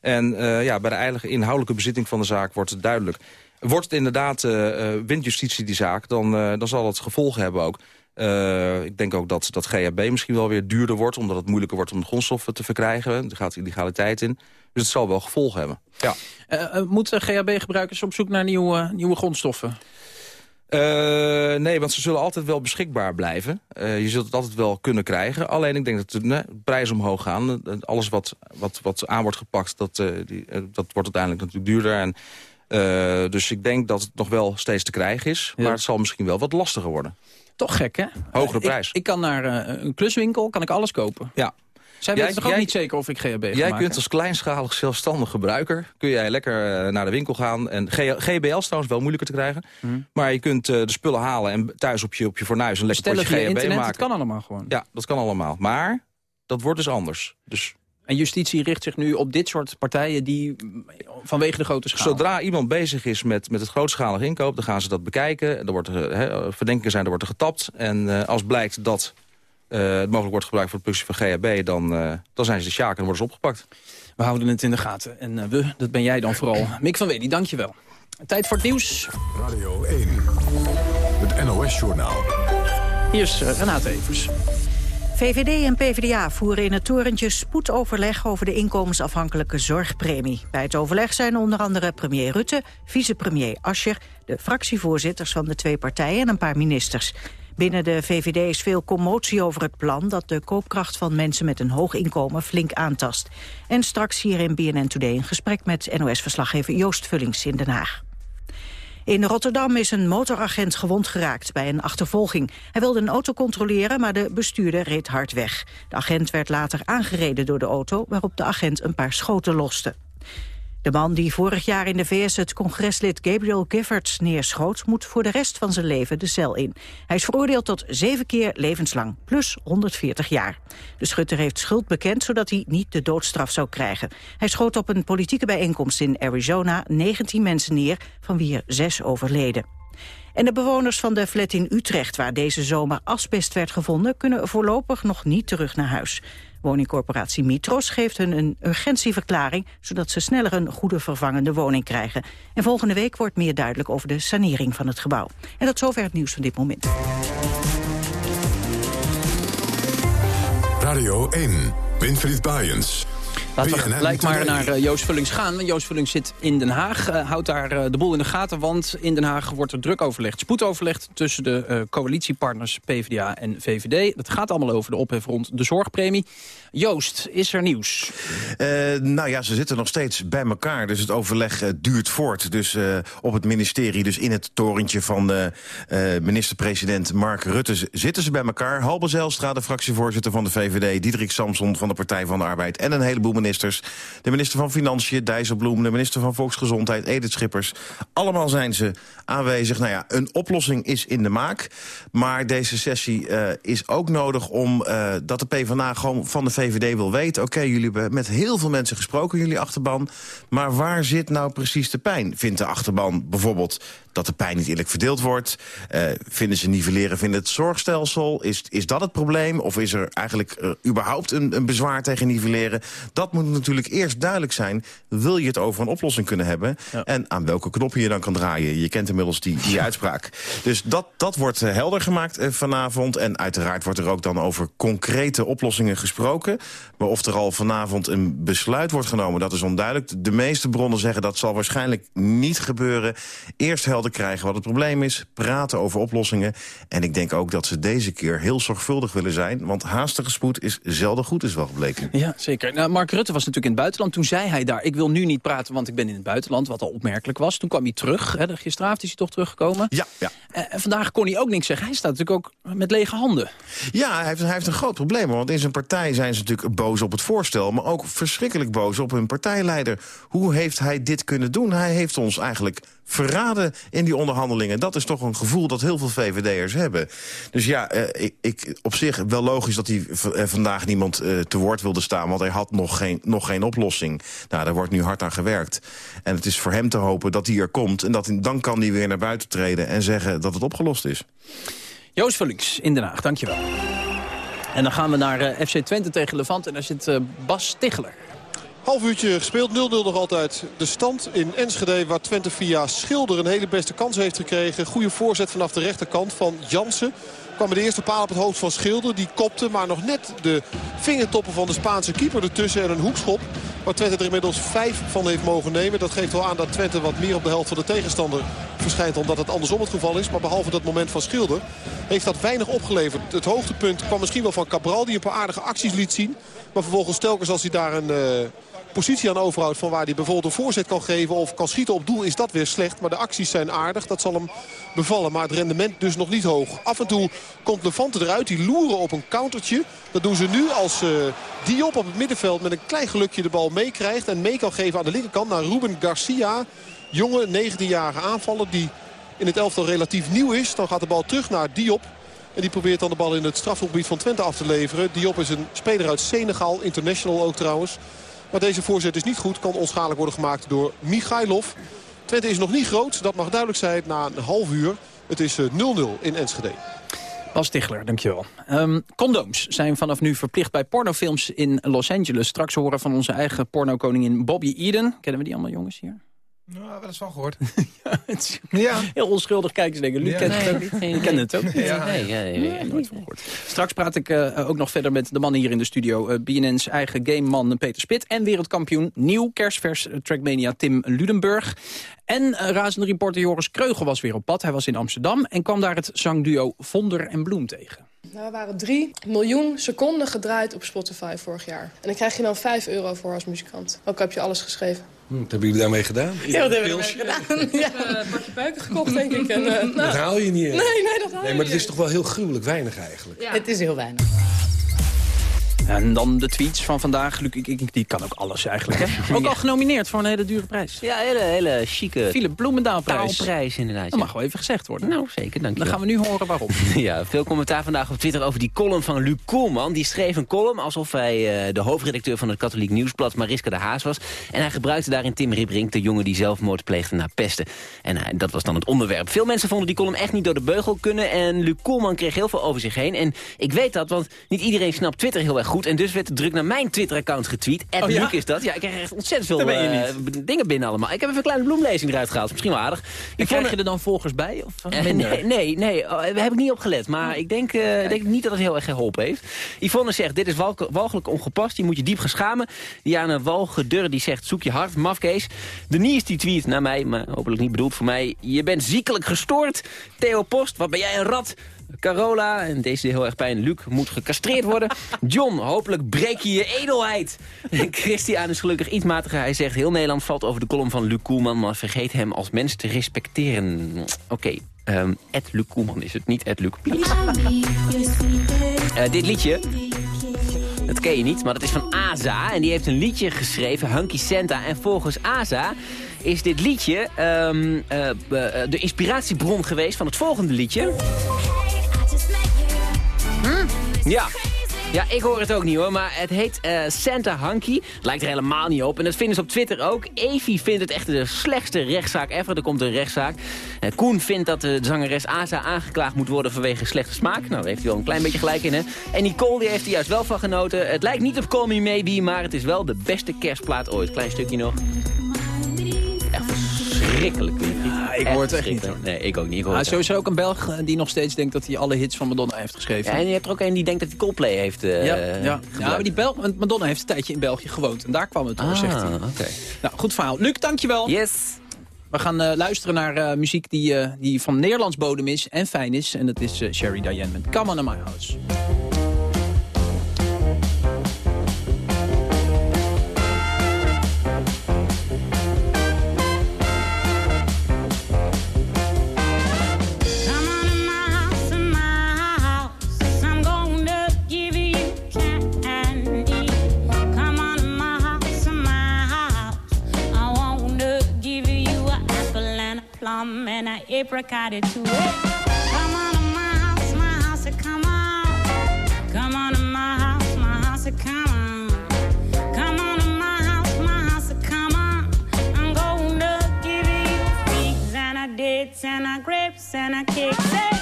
[SPEAKER 31] En eh, ja, bij de eigen inhoudelijke bezitting van de zaak wordt het duidelijk. Wordt het inderdaad, eh eh, wint justitie die zaak, dan, eh, dan zal het gevolgen hebben ook. Ik denk ook dat, dat GHB misschien wel weer duurder wordt... omdat het moeilijker wordt om de grondstoffen te verkrijgen. Er gaat illegaliteit in. Dus het zal wel gevolgen hebben. Ja.
[SPEAKER 5] Moeten GHB-gebruikers op zoek naar nieuwe, nieuwe grondstoffen?
[SPEAKER 31] Nee, want ze zullen altijd wel beschikbaar blijven. Je zult het altijd wel kunnen krijgen. Alleen ik denk dat de ne, prijzen omhoog gaan. Alles wat, wat, wat aan wordt gepakt, dat, die, dat wordt uiteindelijk natuurlijk duurder. En, eh, dus ik denk dat het nog wel steeds te krijgen is. Maar het zal misschien wel wat lastiger worden.
[SPEAKER 5] Toch gek, hè?
[SPEAKER 31] Hogere
[SPEAKER 5] Ik-
[SPEAKER 31] prijs.
[SPEAKER 5] Ik, kan naar eh, een kluswinkel, kan ik alles kopen.
[SPEAKER 31] Ja.
[SPEAKER 5] Zij weten toch ook
[SPEAKER 31] jij-
[SPEAKER 5] niet zeker of ik GHB ga
[SPEAKER 31] Jij
[SPEAKER 5] maken?
[SPEAKER 31] kunt als kleinschalig zelfstandig gebruiker... kun jij lekker eh, naar de winkel gaan. En G- GBL is trouwens wel moeilijker te krijgen. Maar je kunt eh, de spullen halen en thuis op je, op je fornuis... een lekker potje GHB
[SPEAKER 5] internet,
[SPEAKER 31] maken.
[SPEAKER 5] het kan allemaal gewoon.
[SPEAKER 31] Ja, dat kan allemaal. Maar dat wordt dus anders. Dus
[SPEAKER 5] En justitie richt zich nu op dit soort partijen die vanwege de grote schaal...
[SPEAKER 31] Zodra iemand bezig is met, met het grootschalig inkoop, dan gaan ze dat bekijken. Er wordt er, hè, verdenkingen zijn, er wordt er getapt. En eh, als blijkt dat eh, het mogelijk wordt gebruikt voor de productie van GHB... dan, eh, dan zijn ze de sjaak en worden ze opgepakt.
[SPEAKER 5] We houden het in de gaten. En eh, we, dat ben jij dan vooral. Mick van Wedi, dank je wel. Tijd voor het nieuws.
[SPEAKER 34] Radio 1. het NOS-journaal.
[SPEAKER 5] Hier is uh, Renate Evers.
[SPEAKER 1] VVD en PvdA voeren in het torentje spoedoverleg over de inkomensafhankelijke zorgpremie. Bij het overleg zijn onder andere premier Rutte, vicepremier Ascher, de fractievoorzitters van de twee partijen en een paar ministers. Binnen de VVD is veel commotie over het plan dat de koopkracht van mensen met een hoog inkomen flink aantast. En straks hier in BNN Today een gesprek met NOS-verslaggever Joost Vullings in Den Haag. In Rotterdam is een motoragent gewond geraakt bij een achtervolging. Hij wilde een auto controleren, maar de bestuurder reed hard weg. De agent werd later aangereden door de auto, waarop de agent een paar schoten loste. De man die vorig jaar in de VS het congreslid Gabriel Giffords neerschoot... moet voor de rest van zijn leven de cel in. Hij is veroordeeld tot zeven keer levenslang, plus 140 jaar. De schutter heeft schuld bekend, zodat hij niet de doodstraf zou krijgen. Hij schoot op een politieke bijeenkomst in Arizona 19 mensen neer... van wie er zes overleden. En de bewoners van de flat in Utrecht, waar deze zomer asbest werd gevonden... kunnen voorlopig nog niet terug naar huis. Woningcorporatie Mitros geeft hun een urgentieverklaring... zodat ze sneller een goede vervangende woning krijgen. En volgende week wordt meer duidelijk over de sanering van het gebouw. En tot zover het nieuws van dit moment.
[SPEAKER 34] Radio 1, Winfried Baaiens.
[SPEAKER 5] Laten we gelijk maar naar uh, Joost Vullings gaan. Joost Vullings zit in Den Haag. Uh, houdt daar uh, de boel in de gaten, want in Den Haag wordt er druk overlegd. Spoedoverlegd tussen de coalitiepartners PvdA en VVD. Het gaat allemaal over de ophef rond de zorgpremie. Joost, is er nieuws?
[SPEAKER 35] nou ja, ze zitten nog steeds bij elkaar. Dus het overleg duurt voort. Dus op het ministerie, dus in het torentje van minister-president Mark Rutte... zitten ze bij elkaar. Halbe Zijlstra, de fractievoorzitter van de VVD... Diederik Samson van de Partij van de Arbeid... en een heleboel ministers. De minister van Financiën, Dijsselbloem, de minister van Volksgezondheid, Edith Schippers. Allemaal zijn ze aanwezig. Nou ja, een oplossing is in de maak. Maar deze sessie uh, is ook nodig om uh, dat de PvdA gewoon van de VVD wil weten. Oké, jullie hebben met heel veel mensen gesproken, jullie achterban. Maar waar zit nou precies de pijn? Vindt de achterban bijvoorbeeld dat de pijn niet eerlijk verdeeld wordt? Uh, vinden ze nivelleren, vinden het zorgstelsel? Is, is dat het probleem? Of is er eigenlijk uh, überhaupt een, een bezwaar tegen nivelleren? Dat moet natuurlijk eerst duidelijk zijn. Wil je het over een oplossing kunnen hebben? Ja. En aan welke knoppen je dan kan draaien? Je kent inmiddels die, die uitspraak. Dus dat, dat wordt uh, helder gemaakt vanavond. En uiteraard wordt er ook dan over concrete oplossingen gesproken. Maar of er al vanavond een besluit wordt genomen, dat is onduidelijk. De meeste bronnen zeggen dat zal waarschijnlijk niet gebeuren. Eerst helder krijgen wat het probleem is, praten over oplossingen. En ik denk ook dat ze deze keer heel zorgvuldig willen zijn... want haastige spoed is zelden goed, is wel gebleken.
[SPEAKER 5] Ja, zeker. Nou, Mark Rutte was natuurlijk in het buitenland. Toen zei hij daar, ik wil nu niet praten, want ik ben in het buitenland... wat al opmerkelijk was. Toen kwam hij terug. Hè, gisteravond is hij toch teruggekomen.
[SPEAKER 35] Ja, ja.
[SPEAKER 5] En vandaag kon hij ook niks zeggen. Hij staat natuurlijk ook met lege handen.
[SPEAKER 35] Ja, hij heeft, hij heeft een groot probleem. Want in zijn partij zijn ze natuurlijk boos op het voorstel... maar ook verschrikkelijk boos op hun partijleider. Hoe heeft hij dit kunnen doen? Hij heeft ons eigenlijk verraden in die onderhandelingen. Dat is toch een gevoel dat heel veel VVD'ers hebben. Dus ja, eh, ik, ik, op zich wel logisch dat hij vandaag niemand eh, te woord wilde staan... want hij had nog geen, nog geen oplossing. Nou, daar wordt nu hard aan gewerkt. En het is voor hem te hopen dat hij er komt... en dat, dan kan hij weer naar buiten treden en zeggen dat het opgelost is.
[SPEAKER 5] Joost Vullings in Den Haag, dankjewel. En dan gaan we naar FC Twente tegen Levant en daar zit Bas Ticheler.
[SPEAKER 28] Half uurtje gespeeld, 0-0 nog altijd de stand in Enschede... waar Twente via Schilder een hele beste kans heeft gekregen. Goede voorzet vanaf de rechterkant van Jansen. Kwam de eerste paal op het hoofd van Schilder. Die kopte, maar nog net de vingertoppen van de Spaanse keeper ertussen en een hoekschop. Waar Twente er inmiddels vijf van heeft mogen nemen. Dat geeft wel aan dat Twente wat meer op de helft van de tegenstander verschijnt... omdat het andersom het geval is. Maar behalve dat moment van Schilder heeft dat weinig opgeleverd. Het hoogtepunt kwam misschien wel van Cabral die een paar aardige acties liet zien. Maar vervolgens telkens als hij daar een... Uh, positie aan overhoudt van waar hij bijvoorbeeld een voorzet kan geven of kan schieten op doel is dat weer slecht. Maar de acties zijn aardig, dat zal hem bevallen. Maar het rendement dus nog niet hoog. Af en toe komt Levante eruit, die loeren op een countertje. Dat doen ze nu als uh, Diop op het middenveld met een klein gelukje de bal meekrijgt. En mee kan geven aan de linkerkant naar Ruben Garcia. Jonge 19-jarige aanvaller die in het elftal relatief nieuw is. Dan gaat de bal terug naar Diop. En die probeert dan de bal in het strafgebied van Twente af te leveren. Diop is een speler uit Senegal, international ook trouwens. Maar deze voorzet is niet goed. Kan onschadelijk worden gemaakt door Michailov. Twente is nog niet groot. Dat mag duidelijk zijn na een half uur. Het is 0-0 in Enschede.
[SPEAKER 5] Bas Tichler, dankjewel. Um, condooms zijn vanaf nu verplicht bij pornofilms in Los Angeles. Straks horen van onze eigen pornokoningin Bobby Eden. Kennen we die allemaal jongens hier?
[SPEAKER 29] Nou, wel eens van gehoord.
[SPEAKER 5] ja, Heel onschuldig kijken ze denken. Luc
[SPEAKER 9] Ja.
[SPEAKER 5] kent
[SPEAKER 9] Nee,
[SPEAKER 5] het ook niet.
[SPEAKER 9] nee,
[SPEAKER 5] Je kent het ook
[SPEAKER 9] nee.
[SPEAKER 5] niet.
[SPEAKER 9] Ja. Nee, ja, nee, nee,
[SPEAKER 5] nooit van gehoord. Straks praat ik eh, ook nog verder met de mannen hier in de studio. Eh, BNN's eigen gameman Peter Spit. En wereldkampioen nieuw kerstvers eh, Trackmania Tim Ludenburg. En uh, razende reporter Joris Kreugel was weer op pad. Hij was in Amsterdam en kwam daar het zangduo Vonder en Bloem tegen.
[SPEAKER 36] Nou, er waren 3 miljoen seconden gedraaid op Spotify vorig jaar. En dan krijg je dan 5 euro voor als muzikant. Ook heb je alles geschreven.
[SPEAKER 37] Hm, wat hebben jullie daarmee gedaan?
[SPEAKER 36] Ja, wat hebben we ermee gedaan? Ja, een bakje buiken gekocht, denk ik. En, eh, nou.
[SPEAKER 37] Dat haal je niet.
[SPEAKER 36] Nee, nee, dat haal
[SPEAKER 37] Nee,
[SPEAKER 36] je
[SPEAKER 37] maar het is toch wel heel gruwelijk weinig eigenlijk.
[SPEAKER 36] Ja. Het is heel weinig.
[SPEAKER 5] En dan de tweets van vandaag. Luc, ik, ik- die kan ook alles eigenlijk. Hè? Ook al genomineerd voor een hele dure prijs.
[SPEAKER 9] Ja, hele, hele chique...
[SPEAKER 5] Philip Bloemendaalprijs.
[SPEAKER 9] Taalprijs, inderdaad.
[SPEAKER 5] Dat mag wel even gezegd worden.
[SPEAKER 9] Nou, zeker, dank je
[SPEAKER 5] Dan gaan we nu horen waarom.
[SPEAKER 9] Ja, veel commentaar vandaag op Twitter over die column van Luc Koolman. Die schreef een column alsof hij eh, de hoofdredacteur van het Katholiek Nieuwsblad Mariska de Haas was. En hij gebruikte daarin Tim Ribbrink, de jongen die zelfmoord pleegde na pesten. En hij- dat was dan het onderwerp. Veel mensen vonden die column echt niet door de beugel kunnen. En Luc Koolman kreeg heel veel over zich heen. En ik weet dat, want niet iedereen snapt Twitter heel erg goed. En dus werd druk naar mijn Twitter-account getweet. Ed
[SPEAKER 5] Oh, ja?
[SPEAKER 9] Is dat. Ja, ik kreeg echt ontzettend veel eh, dingen binnen allemaal. Ik heb even een kleine bloemlezing eruit gehaald. Misschien wel aardig.
[SPEAKER 5] En krijg je er dan volgers bij? Of
[SPEAKER 9] Eh,
[SPEAKER 5] minder?
[SPEAKER 9] nee, nee, nee, oh, daar heb ik niet op gelet. Maar ik denk, eh, denk niet dat het heel erg geholpen heeft. Yvonne zegt, dit is walgelijk ongepast. Je moet je diep gaan schamen. Diana Walgedurre die zegt, zoek je hart, mafkees. Denise die tweet naar mij, maar hopelijk niet bedoeld voor mij. Je bent ziekelijk gestoord. Theo Post, wat ben jij een rat? Carola, en deze deed heel erg pijn, Luc moet gecastreerd worden. John, hopelijk breek je je edelheid. Christian is gelukkig iets matiger. Hij zegt, heel Nederland valt over de column van Luc Koelman... maar vergeet hem als mens te respecteren. Oké, ehm Ed Luc Koelman is het, niet Ed Luc. Eh, dit liedje, dat ken je niet, maar dat is van Aza. En die heeft een liedje geschreven, Hunky Santa. En volgens Aza is dit liedje ehm, eh, eh, de inspiratiebron geweest van het volgende liedje. Ja. Ja, ik hoor het ook niet hoor, maar het heet eh, Santa Hunky. Lijkt er helemaal niet op. En dat vinden ze op Twitter ook. Evie vindt het echt de slechtste rechtszaak ever. Er komt een rechtszaak. Eh, Koen vindt dat de zangeres Asa aangeklaagd moet worden vanwege slechte smaak. Nou, daar heeft hij wel een klein beetje gelijk in, hè. En Nicole heeft er juist wel van genoten. Het lijkt niet op Call Me Maybe, maar het is wel de beste kerstplaat ooit. Klein stukje nog. Echt verschrikkelijk, Winfried.
[SPEAKER 5] Ik hoor het echt niet,
[SPEAKER 9] verschrikkelijk. Nee, ik ook niet. Ik hoor
[SPEAKER 5] Ah, sowieso ook een Belg eh, die nog steeds denkt dat hij alle hits van Madonna heeft geschreven.
[SPEAKER 9] Ja, en je hebt er ook een die denkt dat hij Coldplay heeft eh
[SPEAKER 5] ja, ja. maar die Bel Madonna heeft een tijdje in België gewoond. En daar kwam het door,
[SPEAKER 9] Ah,
[SPEAKER 5] zegt hij.
[SPEAKER 9] oké.
[SPEAKER 5] Nou, goed verhaal. Luc, dankjewel.
[SPEAKER 9] Yes.
[SPEAKER 5] We gaan eh, luisteren naar muziek die, die van Nederlands bodem is en fijn is. En dat is Sherry Diane met Come On To My House.
[SPEAKER 27] Plum and an apricot too. Come on in my house, my house, come on. Come on in my house, my house, come on. Come on in my house, my house, come on. I'm gonna give you figs and a dates and a grapes and a cake.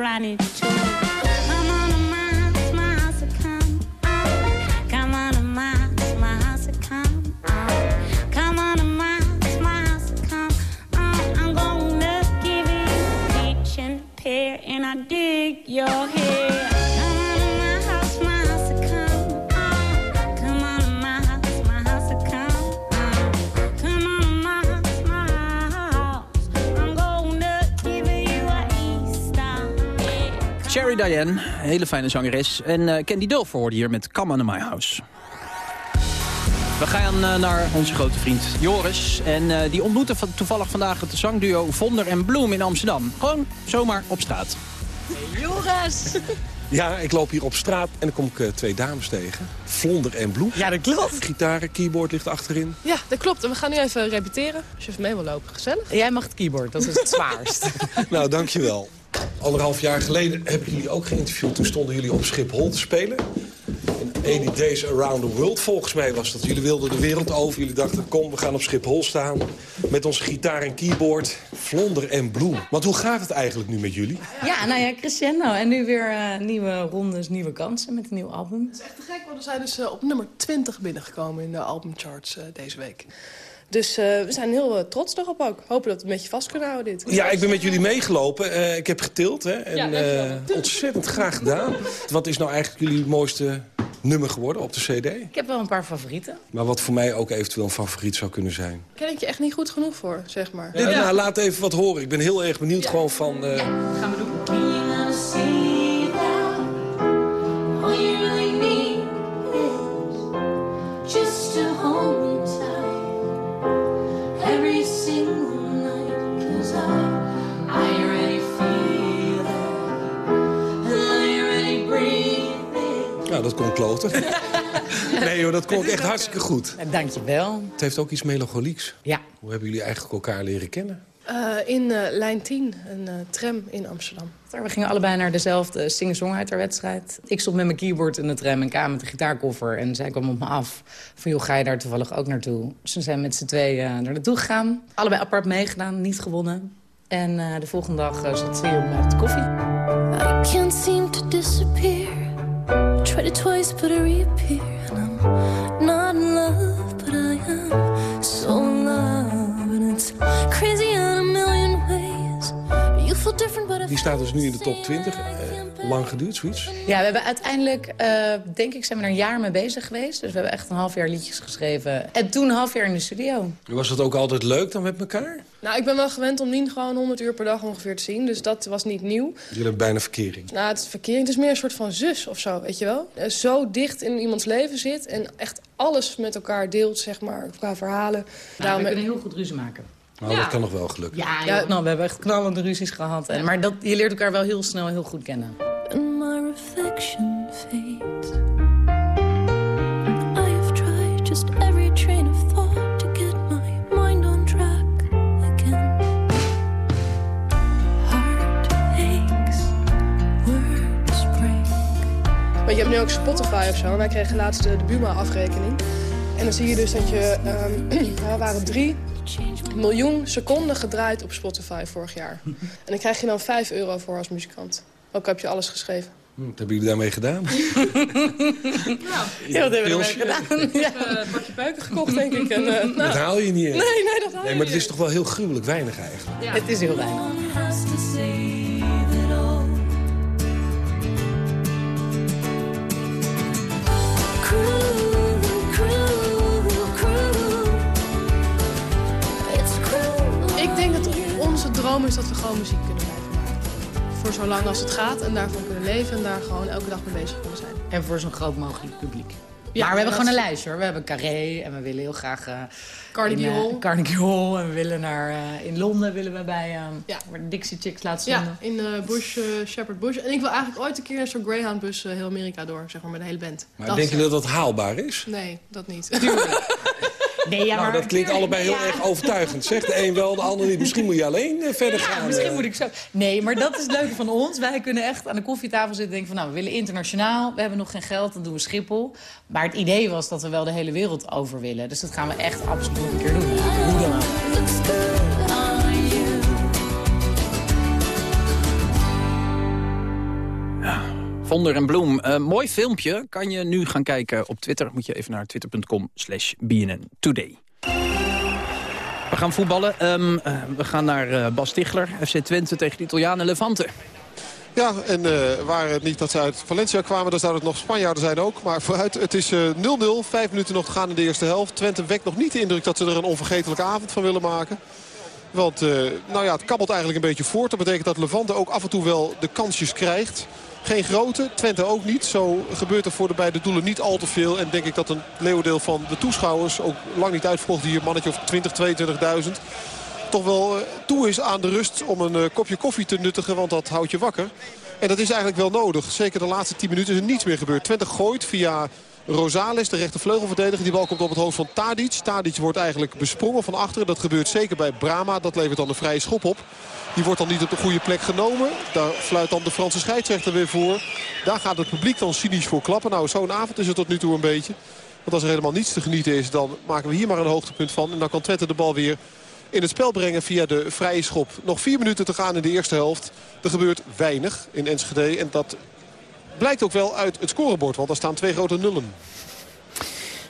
[SPEAKER 27] granny too.
[SPEAKER 5] Diane, hele fijne zangeres. En uh, Candy Dulfer hoorde hier met Come on My House. We gaan uh, naar onze grote vriend Joris. En uh, die ontmoette van, toevallig vandaag het zangduo Vonder en Bloem in Amsterdam. Gewoon zomaar op straat.
[SPEAKER 38] Hey Joris!
[SPEAKER 37] Ja, ik loop hier op straat en dan kom ik uh, twee dames tegen. Vlonder en Bloem.
[SPEAKER 38] Ja, dat klopt.
[SPEAKER 37] Gitaren, keyboard ligt achterin.
[SPEAKER 36] Ja, dat klopt. En we gaan nu even repeteren. Als je even mee wil lopen. Gezellig.
[SPEAKER 38] Jij mag het keyboard, dat is het zwaarst.
[SPEAKER 37] nou, dankjewel. Anderhalf jaar geleden heb ik jullie ook geïnterviewd. Toen stonden jullie op Schiphol te spelen. In 80 Days Around the World, volgens mij was dat. Jullie wilden de wereld over. Jullie dachten, kom, we gaan op Schiphol staan. Met onze gitaar en keyboard. Vlonder en bloem. Want hoe gaat het eigenlijk nu met jullie?
[SPEAKER 38] Ja, nou ja, crescendo. En nu weer uh, nieuwe rondes, nieuwe kansen met een nieuw album.
[SPEAKER 36] Dat is echt te gek, want we zijn dus uh, op nummer 20 binnengekomen in de albumcharts uh, deze week. Dus uh, we zijn heel uh, trots erop ook. Hopen dat we het een beetje vast kunnen houden dit.
[SPEAKER 37] Ja, ik ben met jullie meegelopen. Uh, ik heb getild. Hè, en,
[SPEAKER 36] ja,
[SPEAKER 37] ontzettend graag gedaan. Wat is nou eigenlijk jullie mooiste nummer geworden op de cd?
[SPEAKER 38] Ik heb wel een paar favorieten.
[SPEAKER 37] Maar wat voor mij ook eventueel een favoriet zou kunnen zijn.
[SPEAKER 36] Ken ik je echt niet goed genoeg voor, zeg maar.
[SPEAKER 37] Ja, nou, laat even wat horen. Ik ben heel erg benieuwd gewoon van...
[SPEAKER 38] Ja, gaan we doen.
[SPEAKER 37] Joh, dat klonk echt hartstikke goed.
[SPEAKER 38] Ja, dankjewel.
[SPEAKER 37] Het heeft ook iets melancholieks.
[SPEAKER 38] Ja.
[SPEAKER 37] Hoe hebben jullie eigenlijk elkaar leren kennen?
[SPEAKER 36] Uh, in uh, lijn 10, een uh, tram in Amsterdam.
[SPEAKER 38] We gingen allebei naar dezelfde singer-songwriter-wedstrijd. Ik stond met mijn keyboard in de tram en K met de gitaarkoffer. En zij kwam op me af van, joh, ga je daar toevallig ook naartoe? Dus we zijn met z'n tweeën naar naartoe gegaan. Allebei apart meegedaan, niet gewonnen. En de volgende dag zat ze hier met koffie.
[SPEAKER 27] I can't seem to disappear. I tried it twice, but I reappear.
[SPEAKER 37] Die staat dus nu in de top 20. Lang geduurd, zoiets?
[SPEAKER 38] Ja, we hebben uiteindelijk, uh, denk ik, zijn we er een jaar mee bezig geweest. Dus we hebben echt een half jaar liedjes geschreven. En toen een half jaar in de studio.
[SPEAKER 37] Was dat ook altijd leuk dan met elkaar?
[SPEAKER 36] Nou, ik ben wel gewend om Nien gewoon 100 uur per dag ongeveer te zien. Dus dat was niet nieuw.
[SPEAKER 37] Jullie hebben bijna verkering.
[SPEAKER 36] Nou, het is verkering. Het is meer een soort van zus of zo, weet je wel. Zo dicht in iemands leven zit en echt alles met elkaar deelt, zeg maar, qua verhalen.
[SPEAKER 38] Nou, Daarom... We kunnen heel goed ruzie maken.
[SPEAKER 37] Nou, ja. dat kan nog wel gelukken.
[SPEAKER 38] Ja, ja nou, we hebben echt knallende ruzies gehad. En, maar dat, je leert elkaar wel heel snel heel goed kennen.
[SPEAKER 27] And my reflection fades. I have tried just every train of thought to get my mind on track again. Heart aches, words break.
[SPEAKER 36] Maar je hebt nu ook Spotify of zo. En wij kregen laatst de, de Buma-afrekening. En dan zie je dus dat je... Um, er waren drie miljoen seconden gedraaid op Spotify vorig jaar. En dan krijg je dan 5 euro voor als muzikant. Ook heb je alles geschreven.
[SPEAKER 37] Hm, wat hebben jullie daarmee gedaan?
[SPEAKER 36] nou, ja, wat hebben we ermee gedaan? Ja. Uh, een bakje peuken gekocht, denk ik. En, uh, nou.
[SPEAKER 37] Dat haal je niet.
[SPEAKER 36] Nee, nee, dat haal
[SPEAKER 37] nee,
[SPEAKER 36] je
[SPEAKER 37] maar het is toch wel heel gruwelijk weinig eigenlijk.
[SPEAKER 38] Ja. Het is heel weinig.
[SPEAKER 36] Droom is dat we gewoon muziek kunnen blijven maken. Voor zo lang als het gaat en daarvan kunnen leven en daar gewoon elke dag mee bezig kunnen zijn.
[SPEAKER 38] En voor zo'n groot mogelijk publiek.
[SPEAKER 36] Ja,
[SPEAKER 38] maar we hebben gewoon een lijst hoor. We hebben Carré en we willen heel graag... eh,
[SPEAKER 36] Carnegie
[SPEAKER 38] in, eh,
[SPEAKER 36] Hall.
[SPEAKER 38] Carnegie Hall. En we willen naar... eh, in Londen willen we bij eh, waar de Dixie Chicks laten
[SPEAKER 36] Ja,
[SPEAKER 38] zingen.
[SPEAKER 36] in eh, Bush, Shepherd Bush. En ik wil eigenlijk ooit een keer zo'n Greyhound-bus heel Amerika door, zeg maar, met de hele band.
[SPEAKER 37] Maar
[SPEAKER 36] Dat-
[SPEAKER 37] denk je dat dat haalbaar is?
[SPEAKER 36] Nee, dat niet.
[SPEAKER 38] Nee, ja,
[SPEAKER 37] nou,
[SPEAKER 38] maar
[SPEAKER 37] dat klinkt allebei heel erg overtuigend. Zegt de een wel, de ander niet. Misschien moet je alleen eh, verder
[SPEAKER 38] Ja,
[SPEAKER 37] gaan.
[SPEAKER 38] misschien
[SPEAKER 37] eh.
[SPEAKER 38] moet ik zo. Nee, maar dat is het leuke van ons. Wij kunnen echt aan de koffietafel zitten en denken van... nou, we willen internationaal, we hebben nog geen geld, dan doen we Schiphol. Maar het idee was dat we wel de hele wereld over willen. Dus dat gaan we echt absoluut een keer doen. Hoe dan ook.
[SPEAKER 5] Vonder en Bloem. Uh, mooi filmpje. Kan je nu gaan kijken op Twitter. Moet je even naar twitter.com slash BNN Today. We gaan voetballen. Um, uh, we gaan naar uh, Bas Tichler. FC Twente tegen de Italianen Levante.
[SPEAKER 28] Ja, en uh, waren het niet dat ze uit Valencia kwamen, dan zouden het nog Spanjaarden zijn ook. Maar vooruit, het is 0-0. Vijf minuten nog te gaan in de eerste helft. Twente wekt nog niet de indruk dat ze er een onvergetelijke avond van willen maken. Want uh, nou ja, het kabbelt eigenlijk een beetje voort. Dat betekent dat Levante ook af en toe wel de kansjes krijgt. Geen grote, Twente ook niet. Zo gebeurt er voor de beide doelen niet al te veel. En denk ik dat een leeuwendeel van de toeschouwers... ook lang niet uitverkocht hier, mannetje of 20, 22.000... toch wel eh, toe is aan de rust om een eh, kopje koffie te nuttigen. Want dat houdt je wakker. En dat is eigenlijk wel nodig. Zeker de laatste 10 minuten is er niets meer gebeurd. Twente gooit via Rosales, de rechtervleugelverdediger. Die bal komt op het hoofd van Tadic. Tadic wordt eigenlijk besprongen van achteren. Dat gebeurt zeker bij Brama. Dat levert dan een vrije schop op. Die wordt dan niet op de goede plek genomen. Daar fluit dan de Franse scheidsrechter weer voor. Daar gaat het publiek dan cynisch voor klappen. Nou, zo'n avond is het tot nu toe een beetje. Want als er helemaal niets te genieten is, dan maken we hier maar een hoogtepunt van. En dan kan Twente de bal weer in het spel brengen via de vrije schop. Nog vier minuten te gaan in de eerste helft. Er gebeurt weinig in Enschede. En dat blijkt ook wel uit het scorebord. Want er staan twee grote nullen.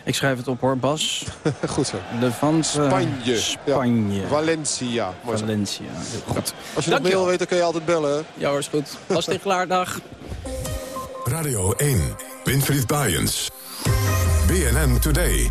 [SPEAKER 5] Ik schrijf het op hoor, Bas.
[SPEAKER 28] Goed zo.
[SPEAKER 5] Levante.
[SPEAKER 28] Spanje.
[SPEAKER 5] Spanje.
[SPEAKER 28] Ja. Valencia.
[SPEAKER 5] Valencia. Goed.
[SPEAKER 28] Als je nog meer wil weten, kun je altijd bellen. hè?
[SPEAKER 5] Ja hoor, is goed. Bas Tichelaar, dag.
[SPEAKER 34] Radio 1. Winfried Bajens. BNN Today.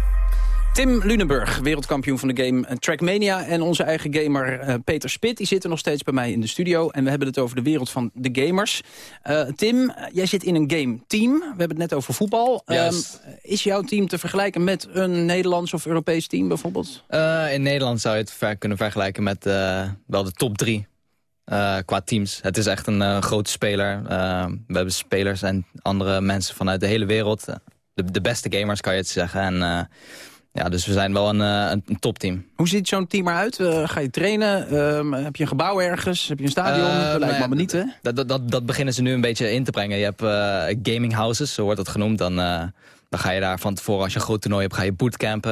[SPEAKER 5] Tim Lunenburg, wereldkampioen van de game eh, Trackmania. En onze eigen gamer eh, Peter Spit, die zitten nog steeds bij mij in de studio. En we hebben het over de wereld van de gamers. Eh, Tim, jij zit in een game team. We hebben het net over voetbal. Ehm, is jouw team te vergelijken met een Nederlands of Europees team bijvoorbeeld?
[SPEAKER 30] In Nederland zou je het ver kunnen vergelijken met wel de top drie. qua teams. Het is echt een grote speler. We hebben spelers en andere mensen vanuit de hele wereld. De, de beste gamers kan je het zeggen. En, ja, dus we zijn wel een, eh, een, een topteam.
[SPEAKER 5] Hoe ziet zo'n team eruit? Eh, ga je trainen? Ehm, heb je een gebouw ergens? Heb je een stadion?
[SPEAKER 30] Eh,
[SPEAKER 5] dat lijkt
[SPEAKER 30] nou
[SPEAKER 5] me allemaal niet, hè?
[SPEAKER 30] Dat, dat, dat, dat beginnen ze nu een beetje in te brengen. Je hebt gaming houses, zo wordt dat genoemd. Dan, dan ga je daar van tevoren, als je een groot toernooi hebt, ga je bootcampen.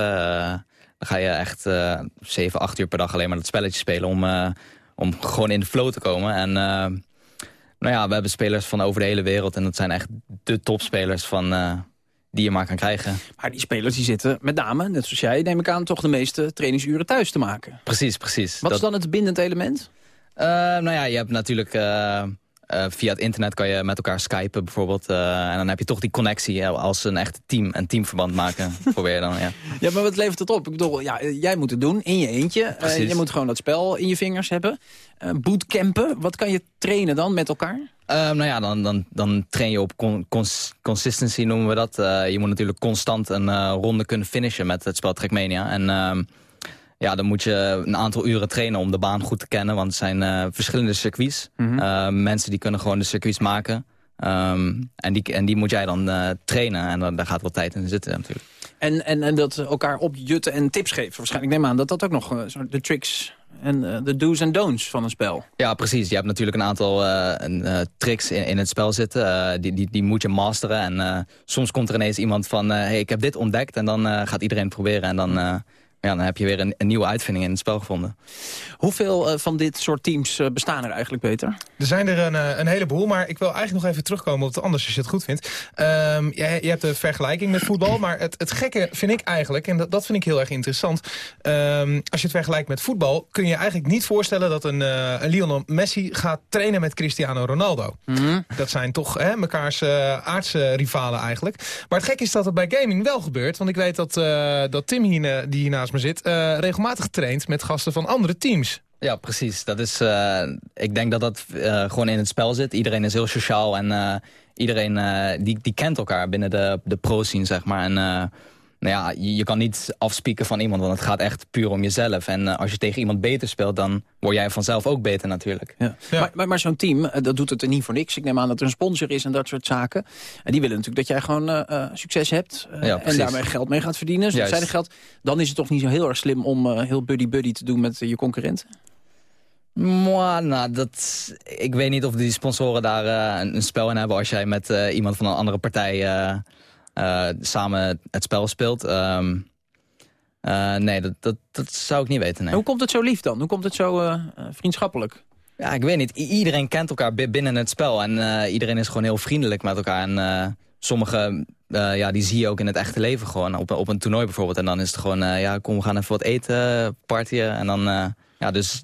[SPEAKER 30] dan ga je echt eh 7, 8 uur per dag alleen maar dat spelletje spelen om, om gewoon in de flow te komen. En nou ja, we hebben spelers van over de hele wereld. En dat zijn echt de topspelers van, die je maar kan krijgen.
[SPEAKER 5] Maar die spelers die zitten met name, net zoals jij, neem ik aan, toch de meeste trainingsuren thuis te maken.
[SPEAKER 30] Precies, precies.
[SPEAKER 5] Wat is dan het bindend element?
[SPEAKER 30] Eh, nou ja, je hebt natuurlijk... eh, eh, via het internet kan je met elkaar skypen bijvoorbeeld. eh, en dan heb je toch die connectie eh, als een echt team. Een teamverband maken, probeer je dan, ja.
[SPEAKER 5] Ja, maar wat levert het op? Ik bedoel, ja, jij moet het doen in je eentje. Je moet gewoon dat spel in je vingers hebben. Bootcampen, wat kan je trainen dan met elkaar?
[SPEAKER 30] Nou ja, dan, dan, dan train je op con- cons- consistency noemen we dat. Je moet natuurlijk constant een ronde kunnen finishen met het spel Trackmania. En ehm, ja, dan moet je een aantal uren trainen om de baan goed te kennen. Want het zijn eh, verschillende circuits.
[SPEAKER 5] Mhm.
[SPEAKER 30] Eh, mensen die kunnen gewoon de circuits maken. Ehm, en, die, en die moet jij dan eh, trainen. En dan, daar gaat wel tijd in zitten natuurlijk.
[SPEAKER 5] En, en, en dat elkaar opjutten en tips geven. Waarschijnlijk neem aan dat dat ook nog eh, de tricks en eh, de do's en don'ts van een spel.
[SPEAKER 30] Ja, precies. Je hebt natuurlijk een aantal eh, een, eh, tricks in, in het spel zitten. Eh, die, die, die moet je masteren. En eh, soms komt er ineens iemand van... eh, hey, ik heb dit ontdekt. En dan eh, gaat iedereen het proberen. En dan, eh, ja, dan heb je weer een, een nieuwe uitvinding in het spel gevonden.
[SPEAKER 5] Hoeveel eh, van dit soort teams eh, bestaan er eigenlijk, Peter?
[SPEAKER 29] Er zijn er een, eh, een heleboel, maar ik wil eigenlijk nog even terugkomen op het anders als je het goed vindt. Ehm, je, je hebt de vergelijking met voetbal, maar het, het gekke vind ik eigenlijk, en dat, dat vind ik heel erg interessant. ehm, als je het vergelijkt met voetbal, kun je eigenlijk niet voorstellen dat een, eh, een Lionel Messi gaat trainen met Cristiano Ronaldo. Dat zijn toch hè, mekaars eh, aardse rivalen eigenlijk. Maar het gekke is dat het bij gaming wel gebeurt, want ik weet dat, eh, dat Tim hier, die hier naast me zit, eh, regelmatig traint met gasten van andere teams.
[SPEAKER 30] Ja, precies. Dat is, eh, ik denk dat dat eh, gewoon in het spel zit. Iedereen is heel sociaal en iedereen die, die kent elkaar binnen de, de pro-scene, zeg maar. En nou ja, je, je kan niet afspieken van iemand, want het gaat echt puur om jezelf. En eh, als je tegen iemand beter speelt, dan word jij vanzelf ook beter natuurlijk.
[SPEAKER 5] Ja. Maar, maar, maar zo'n team, eh, dat doet het er niet voor niks. Ik neem aan dat er een sponsor is en dat soort zaken. En die willen natuurlijk dat jij gewoon eh, succes hebt.
[SPEAKER 30] Ja,
[SPEAKER 5] en daarmee geld mee gaat verdienen. Dus zij de geld, dan is het toch niet zo heel erg slim om eh, heel buddy-buddy te doen met je concurrenten?
[SPEAKER 30] Mwah, nou, dat, ik weet niet of die sponsoren daar een, een spel in hebben als jij met iemand van een andere partij samen het spel speelt. Ehm, eh, nee, dat, dat, dat zou ik niet weten. Nee.
[SPEAKER 5] Hoe komt het zo lief dan? Hoe komt het zo eh, eh, vriendschappelijk?
[SPEAKER 30] Ja, ik weet niet. I- iedereen kent elkaar bi- binnen het spel. En eh, iedereen is gewoon heel vriendelijk met elkaar. En eh sommige, eh, ja, die zie je ook in het echte leven gewoon. Op, op een toernooi bijvoorbeeld. En dan is het gewoon, eh, ja, kom, we gaan even wat eten, partyen. En dan, eh, Ja, dus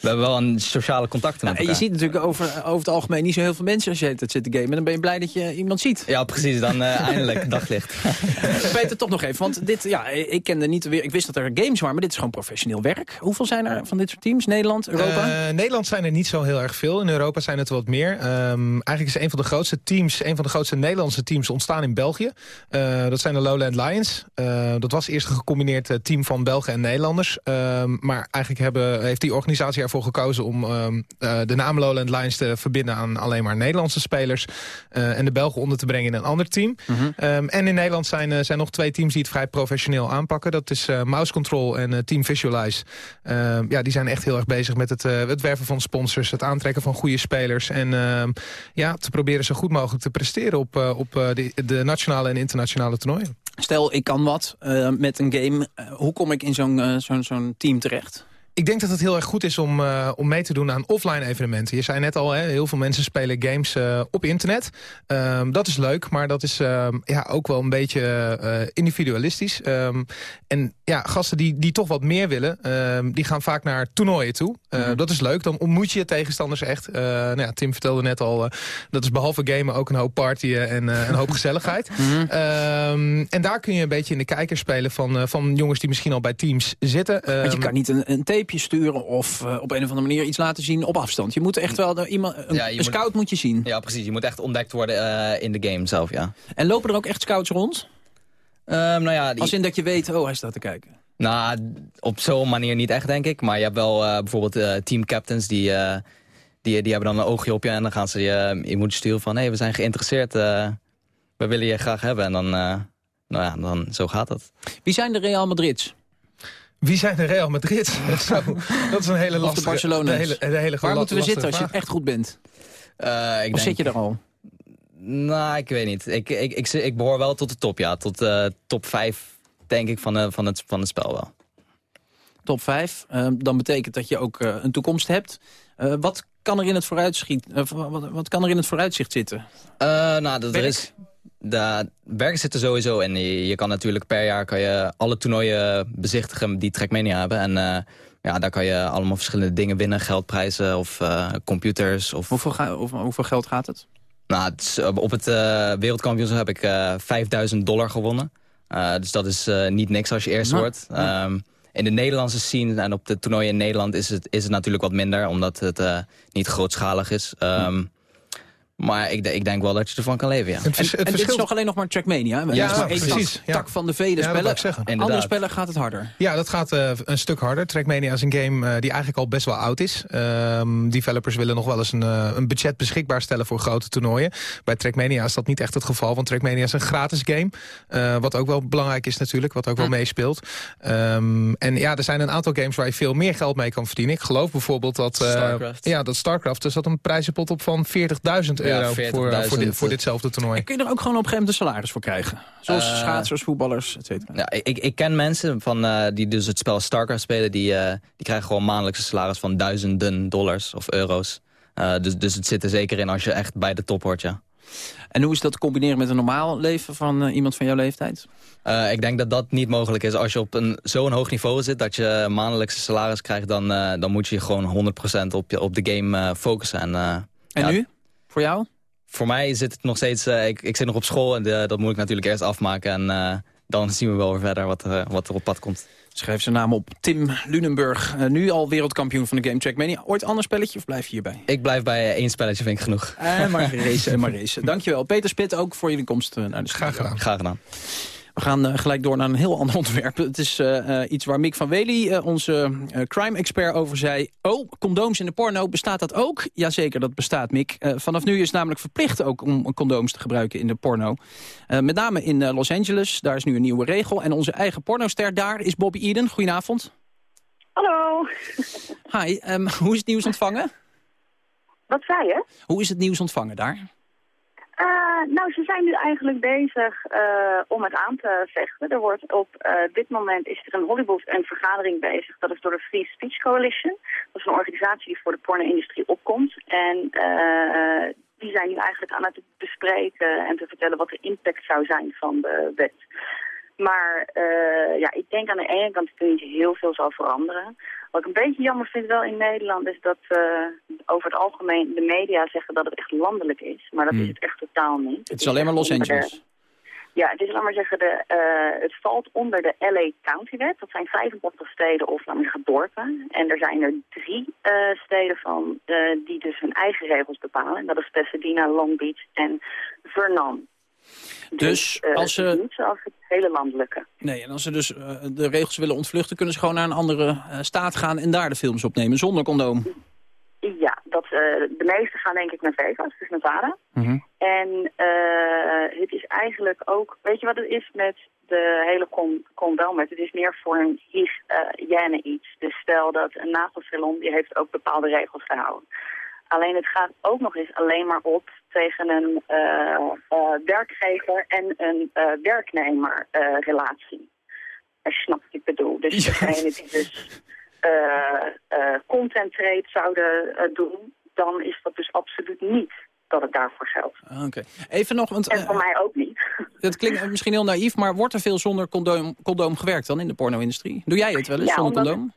[SPEAKER 30] we hebben wel een sociale contacten met
[SPEAKER 5] En je ziet natuurlijk over, over het algemeen niet zo heel veel mensen als je het zit te gamen. Dan ben je blij dat je iemand ziet.
[SPEAKER 30] Ja, precies. Dan uh, eindelijk daglicht.
[SPEAKER 5] Peter, toch nog even. Want dit, ja, ik kende niet weer. Ik wist dat er games waren, maar dit is gewoon professioneel werk. Hoeveel zijn er van dit soort teams? Nederland, Europa?
[SPEAKER 29] Uh, Nederland zijn er niet zo heel erg veel. In Europa zijn het wat meer. Um, eigenlijk is een van de grootste teams, een van de grootste Nederlandse teams ontstaan in België. Uh, dat zijn de Lowland Lions. dat was eerst een gecombineerd team van Belgen en Nederlanders. Ehm, maar eigenlijk hebben, heeft die organisatie ervoor gekozen om um, de naam Lowland Lions te verbinden aan alleen maar Nederlandse spelers. Uh, en de Belgen onder te brengen in een ander team. Mm -hmm. um, en in Nederland zijn, uh, zijn nog twee teams die het vrij professioneel aanpakken. Dat is Mouse Control en Team Visualize. Ehm, ja, die zijn echt heel erg bezig met het, het werven van sponsors. Het aantrekken van goede spelers. En ehm, ja, te proberen zo goed mogelijk te presteren op, op de, de nationale en internationale toernooien.
[SPEAKER 5] Stel, ik kan wat met een game. hoe kom ik in zo'n zo'n zo'n team terecht?
[SPEAKER 29] Ik denk dat het heel erg goed is om, uh, om mee te doen aan offline evenementen. Je zei net al, hè, heel veel mensen spelen games uh, op internet. Um, dat is leuk, maar dat is um, ja, ook wel een beetje uh, individualistisch. Um, en ja, gasten die, die toch wat meer willen, die gaan vaak naar toernooien toe. Mm -hmm. Dat is leuk, dan ontmoet je tegenstanders echt. nou ja, Tim vertelde net al, dat is behalve gamen ook een hoop partyen en een hoop gezelligheid. Mm -hmm. en daar kun je een beetje in de kijker spelen van, van jongens die misschien al bij teams zitten.
[SPEAKER 5] Want je kan niet een, een sturen of uh, op een of andere manier iets laten zien op afstand. Je moet echt wel uh, iemand, een, ja, een scout moet, moet, je zien.
[SPEAKER 30] Ja, precies. Je moet echt ontdekt worden uh, in de game zelf, ja.
[SPEAKER 5] En lopen er ook echt scouts rond?
[SPEAKER 30] Um, nou ja, die...
[SPEAKER 5] Als in dat je weet, oh, hij staat te kijken.
[SPEAKER 30] Nou, op zo'n manier niet echt, denk ik. Maar je hebt wel bijvoorbeeld team captains die, die, die hebben dan een oogje op je... en dan gaan ze je, je moet sturen van, hé, hey, we zijn geïnteresseerd. we willen je graag hebben. En dan, nou ja, dan zo gaat het.
[SPEAKER 5] Wie zijn de Real Madrids?
[SPEAKER 29] Wie zijn de Real Madrid? Zo, dat is een hele lastige...
[SPEAKER 5] Of de Barcelona.
[SPEAKER 29] De hele, de hele
[SPEAKER 5] Waar moeten we zitten als je echt goed bent?
[SPEAKER 30] Uh, ik
[SPEAKER 5] of denk, zit je er al?
[SPEAKER 30] Nou, ik weet niet. Ik, ik, ik, ik behoor wel tot de top, ja. Tot uh, top 5, denk ik, van, de, van, het, van het spel wel.
[SPEAKER 5] Top 5. Uh, dan betekent dat je ook uh, een toekomst hebt. wat kan er in het vooruitschiet, wat, wat, kan er in het vooruitzicht zitten?
[SPEAKER 30] nou, dat er is de werk zit er sowieso in. Je, je, kan natuurlijk per jaar kan je alle toernooien bezichtigen die Trackmania hebben. En uh, ja, daar kan je allemaal verschillende dingen winnen. Geldprijzen of uh, computers. Of...
[SPEAKER 5] Hoeveel, ga, of, hoeveel geld gaat het?
[SPEAKER 30] Nou, het is, op het uh, wereldkampioenschap heb ik 5000 dollar gewonnen. dus dat is niet niks als je eerst wordt. Um, in de Nederlandse scene en op de toernooien in Nederland is het, is het natuurlijk wat minder. Omdat het niet grootschalig is. Um, maar ik, ik, denk wel dat je ervan kan leven, ja.
[SPEAKER 5] Het, en, het en dit is nog alleen nog maar Trackmania.
[SPEAKER 29] Ja, ja precies.
[SPEAKER 5] Tak, tak van de vele spellen. Ja, Andere spellen gaat het harder.
[SPEAKER 29] Ja, dat gaat uh, een stuk harder. Trackmania is een game uh, die eigenlijk al best wel oud is. Um, developers willen nog wel eens een, uh, een, budget beschikbaar stellen voor grote toernooien. Bij Trackmania is dat niet echt het geval. Want Trackmania is een gratis game. wat ook wel belangrijk is natuurlijk. Wat ook wel meespeelt. Um, en ja, er zijn een aantal games waar je veel meer geld mee kan verdienen. Ik geloof bijvoorbeeld dat...
[SPEAKER 30] Starcraft.
[SPEAKER 29] Ja, dat Starcraft. Er zat een prijzenpot op van 40.000 euro ja, voor, voor, dit, voor, ditzelfde toernooi.
[SPEAKER 5] En kun je er ook gewoon op een gegeven moment een salaris voor krijgen? Zoals uh, schaatsers, voetballers, et cetera.
[SPEAKER 30] Ja, ik, ik ken mensen van, uh, die dus het spel StarCraft spelen... Die, uh, die krijgen gewoon maandelijks een salaris van duizenden dollars of euro's. dus, dus het zit er zeker in als je echt bij de top hoort, ja.
[SPEAKER 5] En hoe is dat te combineren met een normaal leven van iemand van jouw leeftijd?
[SPEAKER 30] ik denk dat dat niet mogelijk is. Als je op een zo'n hoog niveau zit dat je maandelijks een salaris krijgt... dan, dan moet je gewoon 100% op, je, op de game focussen. En,
[SPEAKER 5] en
[SPEAKER 30] ja,
[SPEAKER 5] nu? Voor jou?
[SPEAKER 30] voor mij zit het nog steeds... Uh, ik, ik zit nog op school en de, dat moet ik natuurlijk eerst afmaken. En uh, dan zien we wel weer verder wat, uh, wat er op pad komt.
[SPEAKER 5] Schrijf zijn naam op. Tim Lunenburg, nu al wereldkampioen van de Game Track Mania. Ooit ander spelletje of blijf je hierbij?
[SPEAKER 30] Ik blijf bij één spelletje, vind ik genoeg.
[SPEAKER 5] En maar racen en maar racen. Dankjewel. Peter Spit, ook voor jullie komst naar de studio.
[SPEAKER 29] Graag gedaan.
[SPEAKER 30] Graag gedaan.
[SPEAKER 5] We gaan uh, gelijk door naar een heel ander onderwerp. Het is uh, iets waar Mick van Wely, onze crime-expert, over zei. Oh, condooms in de porno, bestaat dat ook? Jazeker, dat bestaat, Mick. vanaf nu is het namelijk verplicht ook om condooms te gebruiken in de porno. met name in Los Angeles, daar is nu een nieuwe regel. En onze eigen pornoster daar is Bobby Eden. Goedenavond.
[SPEAKER 39] Hallo.
[SPEAKER 5] Hi, um, hoe is het nieuws ontvangen?
[SPEAKER 39] Wat zei je?
[SPEAKER 5] Hoe is het nieuws ontvangen daar?
[SPEAKER 39] Nou, ze zijn nu eigenlijk bezig uh, om het aan te vechten. Er wordt op uh, dit moment is er in Hollywood een vergadering bezig. Dat is door de Free Speech Coalition. Dat is een organisatie die voor de porno-industrie opkomt. En die zijn nu eigenlijk aan het bespreken en te vertellen wat de impact zou zijn van de wet. Maar ja, ik denk aan de ene kant er niet heel veel zal veranderen. Wat ik een beetje jammer vind wel in Nederland is dat uh, over het algemeen de media zeggen dat het echt landelijk is. Maar dat
[SPEAKER 5] Hmm.
[SPEAKER 39] is het echt totaal niet.
[SPEAKER 5] Het is alleen maar Los
[SPEAKER 39] de-
[SPEAKER 5] Angeles.
[SPEAKER 39] ja, het is, laat maar zeggen, de, eh, het valt onder de LA County Wet. Dat zijn 85 steden of, laat maar zeggen, dorpen. En er zijn er drie eh, steden van eh, die dus hun eigen regels bepalen. En dat is Pasadena, Long Beach en Vernon.
[SPEAKER 5] Dus
[SPEAKER 39] eh,
[SPEAKER 5] als ze,
[SPEAKER 39] niet zoals het hele landelijke.
[SPEAKER 5] nee, en als ze dus eh, de regels willen ontvluchten... kunnen ze gewoon naar een andere eh, staat gaan en daar de films opnemen zonder condoom.
[SPEAKER 39] Ja, dat, de meeste gaan denk ik naar Vegas, dus Nevada.
[SPEAKER 5] Mhm.
[SPEAKER 39] En eh, het is eigenlijk ook, weet je wat het is met de hele con condoomwet? Het is meer voor een hygiëne iets. Dus stel dat een nagelsalon, die heeft ook bepaalde regels gehouden. Alleen het gaat ook nog eens alleen maar op tegen een eh, eh, werkgever en een eh, werknemer eh, relatie. Als je snapt wat ik bedoel. Dus degene die dus content trade zouden doen, dan is dat dus absoluut niet dat het daarvoor geldt.
[SPEAKER 5] Oké. Even nog, want
[SPEAKER 39] En voor mij ook niet.
[SPEAKER 5] het klinkt misschien heel naïef... maar wordt er veel zonder condoom, condoom gewerkt dan in de porno-industrie? Doe jij het wel eens
[SPEAKER 39] Ja,
[SPEAKER 5] zonder
[SPEAKER 39] omdat-
[SPEAKER 5] condoom?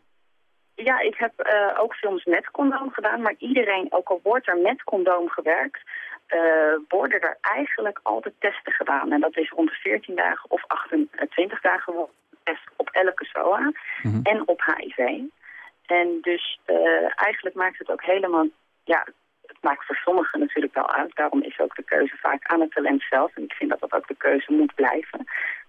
[SPEAKER 39] Ja, ik heb eh, ook films met condoom gedaan, maar iedereen, ook al wordt er met condoom gewerkt, eh, worden er eigenlijk altijd testen gedaan. En dat is rond de 14 dagen of 28 dagen getest op elke SOA en op HIV. En dus eh, eigenlijk maakt het ook helemaal, ja, het maakt voor sommigen natuurlijk wel uit. Daarom is ook de keuze vaak aan het talent zelf. En ik vind dat dat ook de keuze moet blijven.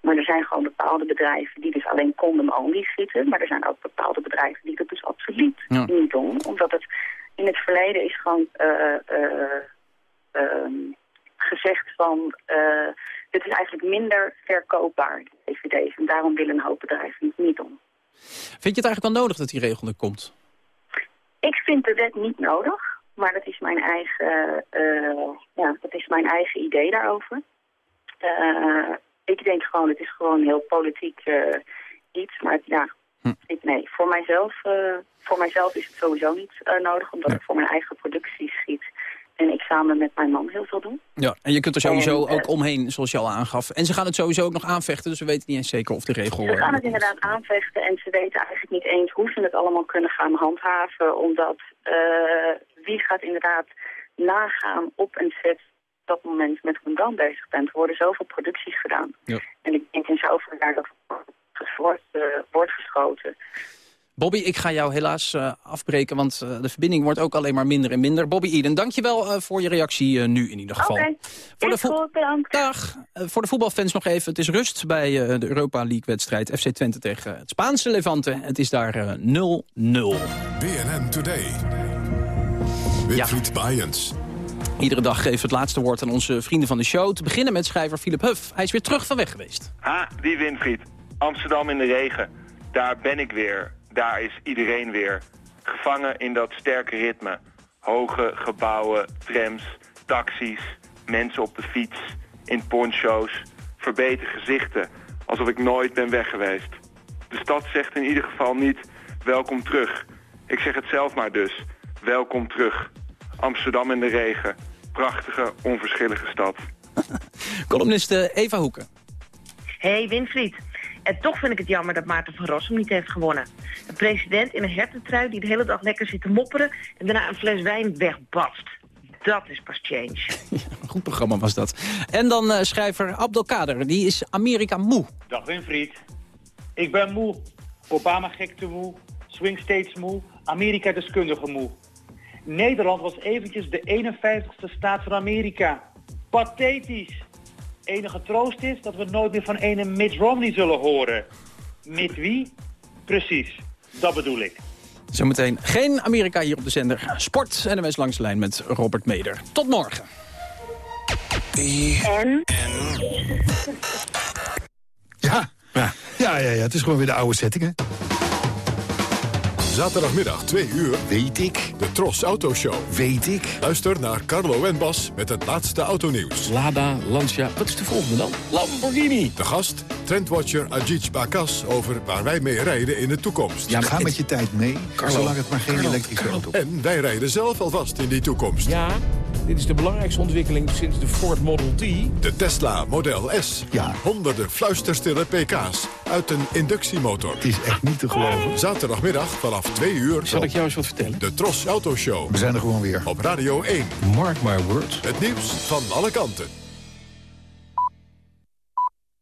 [SPEAKER 39] Maar er zijn gewoon bepaalde bedrijven die dus alleen condom-only schieten. Maar er zijn ook bepaalde bedrijven die dat dus absoluut
[SPEAKER 5] Ja.
[SPEAKER 39] niet doen. Omdat het in het verleden is gewoon eh, eh, ehm, gezegd van... eh, dit is eigenlijk minder verkoopbaar, de dvd's. En daarom willen een hoop bedrijven het niet doen.
[SPEAKER 5] Vind je het eigenlijk wel nodig dat die regel er komt?
[SPEAKER 39] Ik vind de wet niet nodig, maar dat is mijn eigen, ja, dat is mijn eigen idee daarover. Ik denk gewoon, het is gewoon heel politiek eh, iets, maar ja, ik, nee, voor mijzelf, eh, voor mijzelf is het sowieso niet eh, nodig, omdat ik voor mijn eigen productie schiet. En ik samen met mijn man heel veel doe.
[SPEAKER 5] Ja, en je kunt er sowieso
[SPEAKER 39] En,
[SPEAKER 5] ook omheen, zoals je al aangaf. En ze gaan het sowieso ook nog aanvechten, dus we weten niet eens zeker of de regel...
[SPEAKER 39] Ze gaan het inderdaad aanvechten en ze weten eigenlijk niet eens hoe ze het allemaal kunnen gaan handhaven. Omdat wie gaat inderdaad nagaan op een set dat moment met condoom bezig bent. Er worden zoveel producties gedaan.
[SPEAKER 5] Ja.
[SPEAKER 39] En ik denk in zoveel jaar dat wordt, eh, wordt geschoten.
[SPEAKER 5] Bobby, ik ga jou helaas eh, afbreken, want eh, de verbinding wordt ook alleen maar minder en minder. Bobby Eden, dankjewel uh, voor je reactie uh, nu in ieder geval.
[SPEAKER 39] Oké,
[SPEAKER 5] voor
[SPEAKER 39] goed.
[SPEAKER 5] Dag. Uh, voor de voetbalfans nog even, het is rust bij uh, de Europa League-wedstrijd FC Twente tegen het Spaanse Levante. Het is daar 0-0.
[SPEAKER 34] BNN Today. Winfried ja. Bajens.
[SPEAKER 5] Iedere dag we het laatste woord aan onze vrienden van de show. Te beginnen met schrijver Philip Huff. Hij is weer terug van weg geweest.
[SPEAKER 40] Ah, die Winfried. Amsterdam in de regen. Daar ben ik weer. Daar is iedereen weer. Gevangen in dat sterke ritme. Hoge gebouwen, trams, taxis, mensen op de fiets, in poncho's, verbeterde gezichten. Alsof ik nooit ben weg geweest. De stad zegt in ieder geval niet welkom terug. Ik zeg het zelf maar dus. Welkom terug. Amsterdam in de regen. Prachtige, onverschillige stad.
[SPEAKER 5] Columniste Eva Hoeken.
[SPEAKER 41] Hey Winfried. En toch vind ik het jammer dat Maarten van Rossum niet heeft gewonnen. Een president in een hertentrui die de hele dag lekker zit te mopperen... en daarna een fles wijn wegbatst. Dat is pas change.
[SPEAKER 5] Ja, een goed programma was dat. En dan uh, schrijver Abdelkader, die is Amerika moe.
[SPEAKER 42] Dag Winfried. Ik ben moe. Obama gekte moe. Swing States moe. Amerika deskundige moe. Nederland was eventjes de 51ste staat van Amerika. Pathetisch. Enige troost is dat we nooit meer van ene Mitt Romney zullen horen. Met wie? Precies, dat bedoel ik.
[SPEAKER 5] Zometeen geen Amerika hier op de zender. Sport en de West langs de lijn met Robert Meder. Tot morgen.
[SPEAKER 39] En?
[SPEAKER 43] Ja, ja, ja, ja, het is gewoon weer de oude setting, hè?
[SPEAKER 34] Zaterdagmiddag 2 uur.
[SPEAKER 43] Weet ik.
[SPEAKER 34] De Tros Autoshow.
[SPEAKER 43] Weet ik.
[SPEAKER 34] Luister naar Carlo en Bas met het laatste autonieuws.
[SPEAKER 43] Lada, Lancia. Wat is de volgende dan? Lamborghini.
[SPEAKER 34] De gast, trendwatcher Ajit Bakas over waar wij mee rijden in de toekomst.
[SPEAKER 43] Ja, ga met je tijd mee, Carlo, zolang het maar geen elektrische auto
[SPEAKER 34] En wij rijden zelf alvast in die toekomst.
[SPEAKER 43] Ja,
[SPEAKER 44] Dit is de belangrijkste ontwikkeling sinds de Ford Model T.
[SPEAKER 34] De Tesla Model S. Ja. Honderden fluisterstille pk's uit een inductiemotor. Het
[SPEAKER 43] is echt niet te geloven.
[SPEAKER 34] Zaterdagmiddag vanaf 2 uur.
[SPEAKER 44] Zal ik jou eens wat vertellen?
[SPEAKER 34] De Tros Autoshow.
[SPEAKER 43] We zijn er gewoon weer.
[SPEAKER 34] Op Radio 1.
[SPEAKER 44] Mark my words.
[SPEAKER 34] Het nieuws van alle kanten.